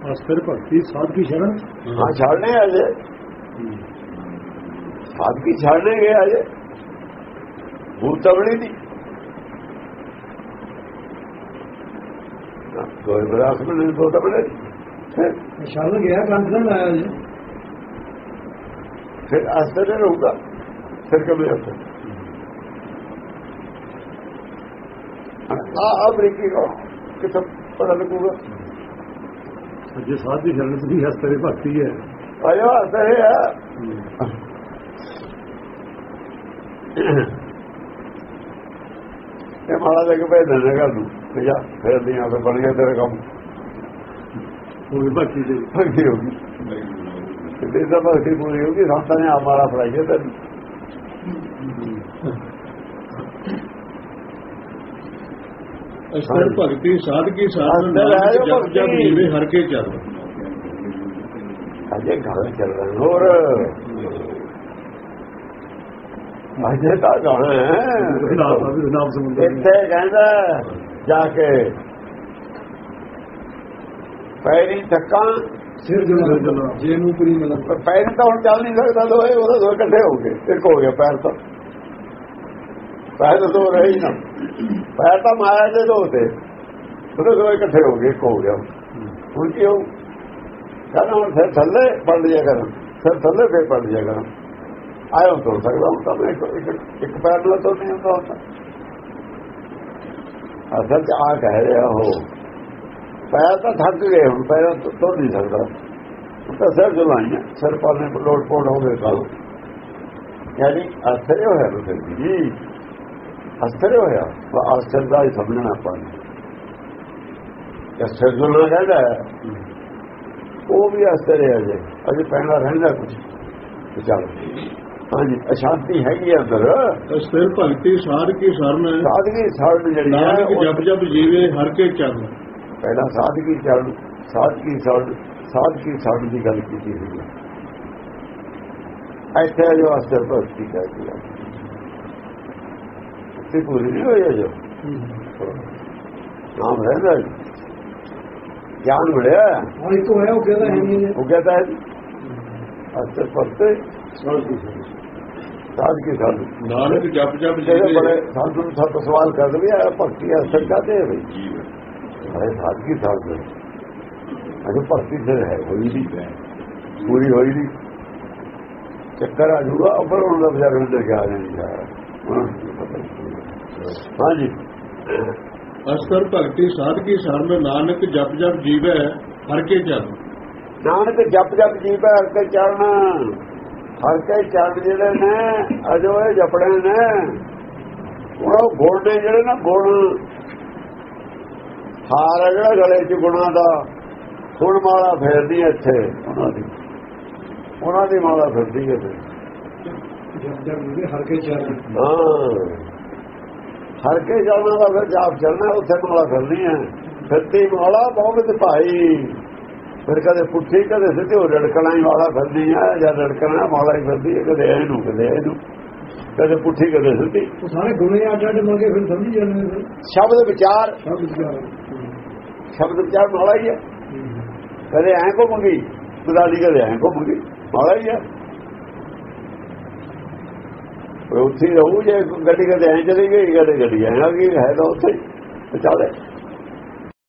[SPEAKER 1] ਅਸਰ ਭਗਤੀ ਸਾਧਕੀ ਸ਼ਰਨ?
[SPEAKER 2] ਹਾਂ ਛਾੜਨੇ ਅਜੇ ਸਾਧਕੀ ਛਾੜਨੇ ਗਏ ਅਜੇ ਭੂਤਵਣੀ ਦੀ ਕੋਈ ਬਰਾਸ ਨੂੰ ਤੋਂ ਤਾਂ ਬਣੇ
[SPEAKER 1] ਛਾੜ ਗਿਆ ਗੰਦ ਨਾ ਆਇਆ ਜੀ
[SPEAKER 2] ਫਿਰ ਅਸਰ ਰਹੂਗਾ। ਫਿਰ ਕਿਵੇਂ ਅਸਰ ਆ ਅਮਰੀਕੀ ਕੋ ਕਿਥੋਂ ਪਤਾ ਲੱਗੂਗਾ?
[SPEAKER 1] ਜੇ ਸਾਧੀ ਸ਼ਰਨ ਦੀ ਅਸਰੇ ਭਗਤੀ ਹੈ।
[SPEAKER 2] ਆਇਆ ਇਹ ਹੈ। ਇਹ ਮਾਲਾ ਦੇ ਕੇ ਭੇਜ ਦੇਣਾ ਘਰ ਨੂੰ। ਤੇ ਜਾ ਫਿਰ ਨਹੀਂ ਆਪੇ ਬਣ ਗਿਆ ਤੇਰਾ ਕੰਮ।
[SPEAKER 1] ਉਹ ਭਗਤੀ ਦੇ।
[SPEAKER 2] ਭਗਤੀ ਹੋ ਗਈ। ਤੇ ਇਹਦਾ ਭਗਤੀ ਪੂਰੀ ਹੋ ਗਈ ਸੰਤਾਂ ਨੇ ਆਮਾਰਾ ਫੜਾਈਏ ਤੇ
[SPEAKER 4] ਅਸਰ ਭਗਤੀ ਸਾਧਕੀ ਸਾਧਨ
[SPEAKER 2] ਅੰਦਰ
[SPEAKER 4] ਨਾਨਕ
[SPEAKER 2] ਆਇਓ
[SPEAKER 4] ਜਪ ਜਪ
[SPEAKER 2] ਭਗਤੀ।
[SPEAKER 4] ਜੀਵੇ ਹਰ ਕੇ ਚੱਲ
[SPEAKER 2] ਅਜੇ ਗਾਣਾ ਚੱਲ ਰਿਹਾ ਹੋਰ ਅਜੇ ਤਾਂ ਗਾਣਾ ਹੈ
[SPEAKER 1] ਨਾਮ ਨਾਮ ਸਮੁੰਦਰ
[SPEAKER 2] ਇੱਥੇ ਕਹਿੰਦਾ ਜਾ ਕੇ ਪੈਰੀ ਥੱਕਾਂ
[SPEAKER 1] ਸਿਰ ਜੁਲਾ ਜੇ ਨੂੰ ਪਰੀ ਮਤਲਬ
[SPEAKER 2] ਪਰ ਪੈਰ ਤਾਂ ਹੁਣ ਚੱਲ ਨਹੀਂ ਸਕਦਾ ਦੋਏ ਉਹਦੇ ਦੋ ਇਕੱਠੇ ਹੋ ਗਏ ਇੱਕ ਹੋ ਗਿਆ ਪੈਰ ਤਾਂ। ਪੈਰ ਤਾਂ ਰਹੇ ਹੀ ਨਾ। ਪੈਰ ਤਾਂ ਮਾਇਆ ਦੇ ਦੋ ਤੇ। ਉਹਦੇ ਦੋ ਇਕੱਠੇ ਹੋ ਗਏ, ਇੱਕ ਹੋ ਗਿਆ। ਹੁਣ ਕੀ ਹੋ ਕਹਿੰਦਾ ਹੁਣ ਫਿਰ ਥੱਲੇ ਪੜ ਲਿਆ ਕਰ, ਫਿਰ ਥੱਲੇ ਫੇਰ ਪੜ ਲਿਆ ਕਰ। ਆਇਆ ਤੋਂ ਸਕਦਾ, ਹੁਣ ਤਾਂ ਇੱਕ ਇੱਕ- ਇੱਕ ਪੈਰ ਨਾਲ ਤੋਂ ਨਹੀਂ ਹੁੰਦਾ ਹੁੰਦਾ ਅਸਲ ਚ ਆ ਕਹਿ ਰਿਹਾ ਹੋ ਪੈਰ ਤਾਂ ਥੱਕ ਗਏ ਹੁਣ ਪੈਰ ਤੋਂ ਨਹੀਂ ਸਕਦਾ। ਤਾਂ ਸਿਰ ਜੁਲਾਈਆਂ ਸਿਰ ਪਾਣੇ ਲੋਟ ਪੋਟ ਹੋ ਗਏ ਕੱਲ ਯਾਨੀ ਅਸਰ ਹੋਇਆ ਰੁਕੇ ਜੀ ਅਸਰ ਹੋਇਆ ਉਹ ਅਸਰ ਦਾ ਹੀ ਸਮਝਣਾ ਆਪਾਂ ਨੇ। ਕਿ ਸਿਰ ਜੁਲਣਾ ਕਹਿੰਦਾ ਹੈ, ਉਹ ਵੀ ਅਸਰ ਹੈ ਅਜੇ ਅਜੇ ਪਹਿਲਾਂ ਰਹਿੰਦਾ ਕੁਝ ਚੱਲ ਹਾਂਜੀ ਅਸ਼ਾਂਤੀ ਹੈਗੀ ਅੰਦਰ।
[SPEAKER 4] ਅਸਰ ਭਗਤੀ ਸਾਧਕੀ ਸਰਨ
[SPEAKER 2] ਸਾਧਗੀ ਸੜਨ ਜਿਹੜੀ ਹੈ
[SPEAKER 4] ਜਪ ਜਪ ਜੀਵੇ ਹਰ ਕੇ ਚੱਲ
[SPEAKER 2] ਪਹਿਲਾਂ ਸਾਧਗੀ ਚੜ੍ਹ ਸਾਧਗੀ ਸੜਨ ਸਾਧਗੀ ਸੜਨ ਦੀ ਗੱਲ ਕੀਤੀ ਸੀ ਇੱਥੇ ਜੋ ਅਸਰ ਭਗਤੀ ਕਹਿੰਦੀ ਹੈ ਤੇ ਪੂਰੀ ਨਹੀਂ ਹੋਈ ਜੋ ਨਾਮ ਰਹਿੰਦਾ ਜੀ। ਗਿਆਨ ਮਿਲਿਆ।
[SPEAKER 1] ਹੁਣ ਇੱਕ ਹੋਇਆ ਉਹ ਕਹਿੰਦਾ ਹੈ ਨਹੀਂ?
[SPEAKER 2] ਉਹ ਕਹਿੰਦਾ ਹੈ ਅਸਰ ਭਗਤੇ ਸਾਧਗੀ ਸੜਨ
[SPEAKER 4] ਨਾਨਕ ਜਪ ਜਪ
[SPEAKER 2] ਜਿਹੜੇ ਬੜੇ ਸਾਧੂ ਸਭ ਸਵਾਲ ਕਰਦੇ ਆ ਭਗਤੀ ਅਸਰ ਕਾਤੇ ਹੈ ਬਈ? ਅਰੇ ਸਾਧਗੀ ਸੜਨ ਅਜੇ ਭਗਤੀ ਫਿਰ ਹੈ ਹੋਈ ਨਹੀਂ। ਪੂਰੀ ਹੋਈ ਨਹੀਂ। ਚੱਕਰ ਆ ਜੂਗਾ ਉੱਪਰ ਉਹਨਾਂ ਦਾ ਵਿਚਾਰ ਅੰਦਰ ਗਿਆ ਨਹੀਂ ਹਾਂਜੀ
[SPEAKER 4] ਅਸਰ ਭਗਤੀ ਸਾਧਕੀ ਸਰਨ ਨਾਨਕ ਜਪ ਜਪ ਜੀਵੇ ਹਰ ਕੇ ਚੱਲ
[SPEAKER 2] ਨਾਨਕ ਜਪ ਜਪ ਜੀ ਪੈ ਹਰ ਕੇ ਚਰਨ। ਹਰ ਕੇ ਚਰਨ ਜਿਹੜੇ ਨੇ ਅਜੋ ਇਹ ਜਪੜੇ ਨੇ। ਉਹ ਨੇ ਜਿਹੜੇ ਨਾ ਗੁਣ ਹਾਰ ਹੈ ਜਿਹੜਾ ਗਲੇ 'ਚ ਗੁਣਾ ਦਾ। ਗੁਣ ਮਾਲਾ ਫੇਰਦੀ ਇੱਥੇ, ਉਹਨਾਂ ਦੀ। ਉਹਨਾਂ ਦੀ ਮਾਲਾ ਫਿਰਦੀ ਹੈ ਫਿਰ।
[SPEAKER 1] ਜਦ ਹਰ ਕੇ ਚੱਲ
[SPEAKER 2] ਹਾਂ। ਹਰ ਕੇ ਜਾਣਾ ਦਾ ਫਿਰ ਜਾਪ ਚੱਲਣਾ ਉੱਥੇ ਮਾਲਾ ਫਿਰਨੀ ਹੈ ਫਿਰਤੀ ਮਾਲਾ ਬਹੁਤ ਭਾਈ। ਫਿਰ ਕਦੇ ਪੁੱਠੀ, ਕਦੇ ਸਿੱਧੀ, ਉਹ ਰੜਕਣਾ ਹੀ ਵਾਲਾ ਫਿਰਦੀ ਹੈ ਜਾਂ ਰੜਕਣਾ, ਮਾਲਾ ਹੀ ਫਿਰਦੀ ਹੈ ਕਦੇ ਇਹਨੂੰ ਕਦੇ ਇਹਨੂੰ। ਕਦੇ ਪੁੱਠੀ ਕਦੇ ਸਿੱਧੀ।
[SPEAKER 1] ਉਹ ਸਾਰੇ ਗੁਣੇ ਅੱਡ ਅੱਡ ਮੰਗੇ ਫਿਰ ਸਮਝੀ ਜਾਂਦੇ ਨੇ
[SPEAKER 2] ਸ਼ਬਦ ਵਿਚਾਰ।
[SPEAKER 1] ਵਿਚਾਰ।
[SPEAKER 2] ਸ਼ਬਦ ਵਿਚਾਰ ਮਾਲਾ ਹੀ ਹੈ। ਕਦੇ ਐਂ ਕੋ ਮੰਗੀ। ਬਦਾਲੀ ਕਦੇ ਐਂ ਕੋ ਮੰਗੀ। ਮਾਲਾ ਹੀ ਹੈ। ਉਹ ਉੱਥੇ ਰਹੂ ਜੇ ਗੱਡੀ ਕਦੇ ਐਂ ਚਲੀ ਗਈ ਕਦੇ ਗੱਡੀ ਐਂ ਆ ਗਈ ਹੈ ਤਾਂ ਉੱਥੇ ਚੱਲੇ।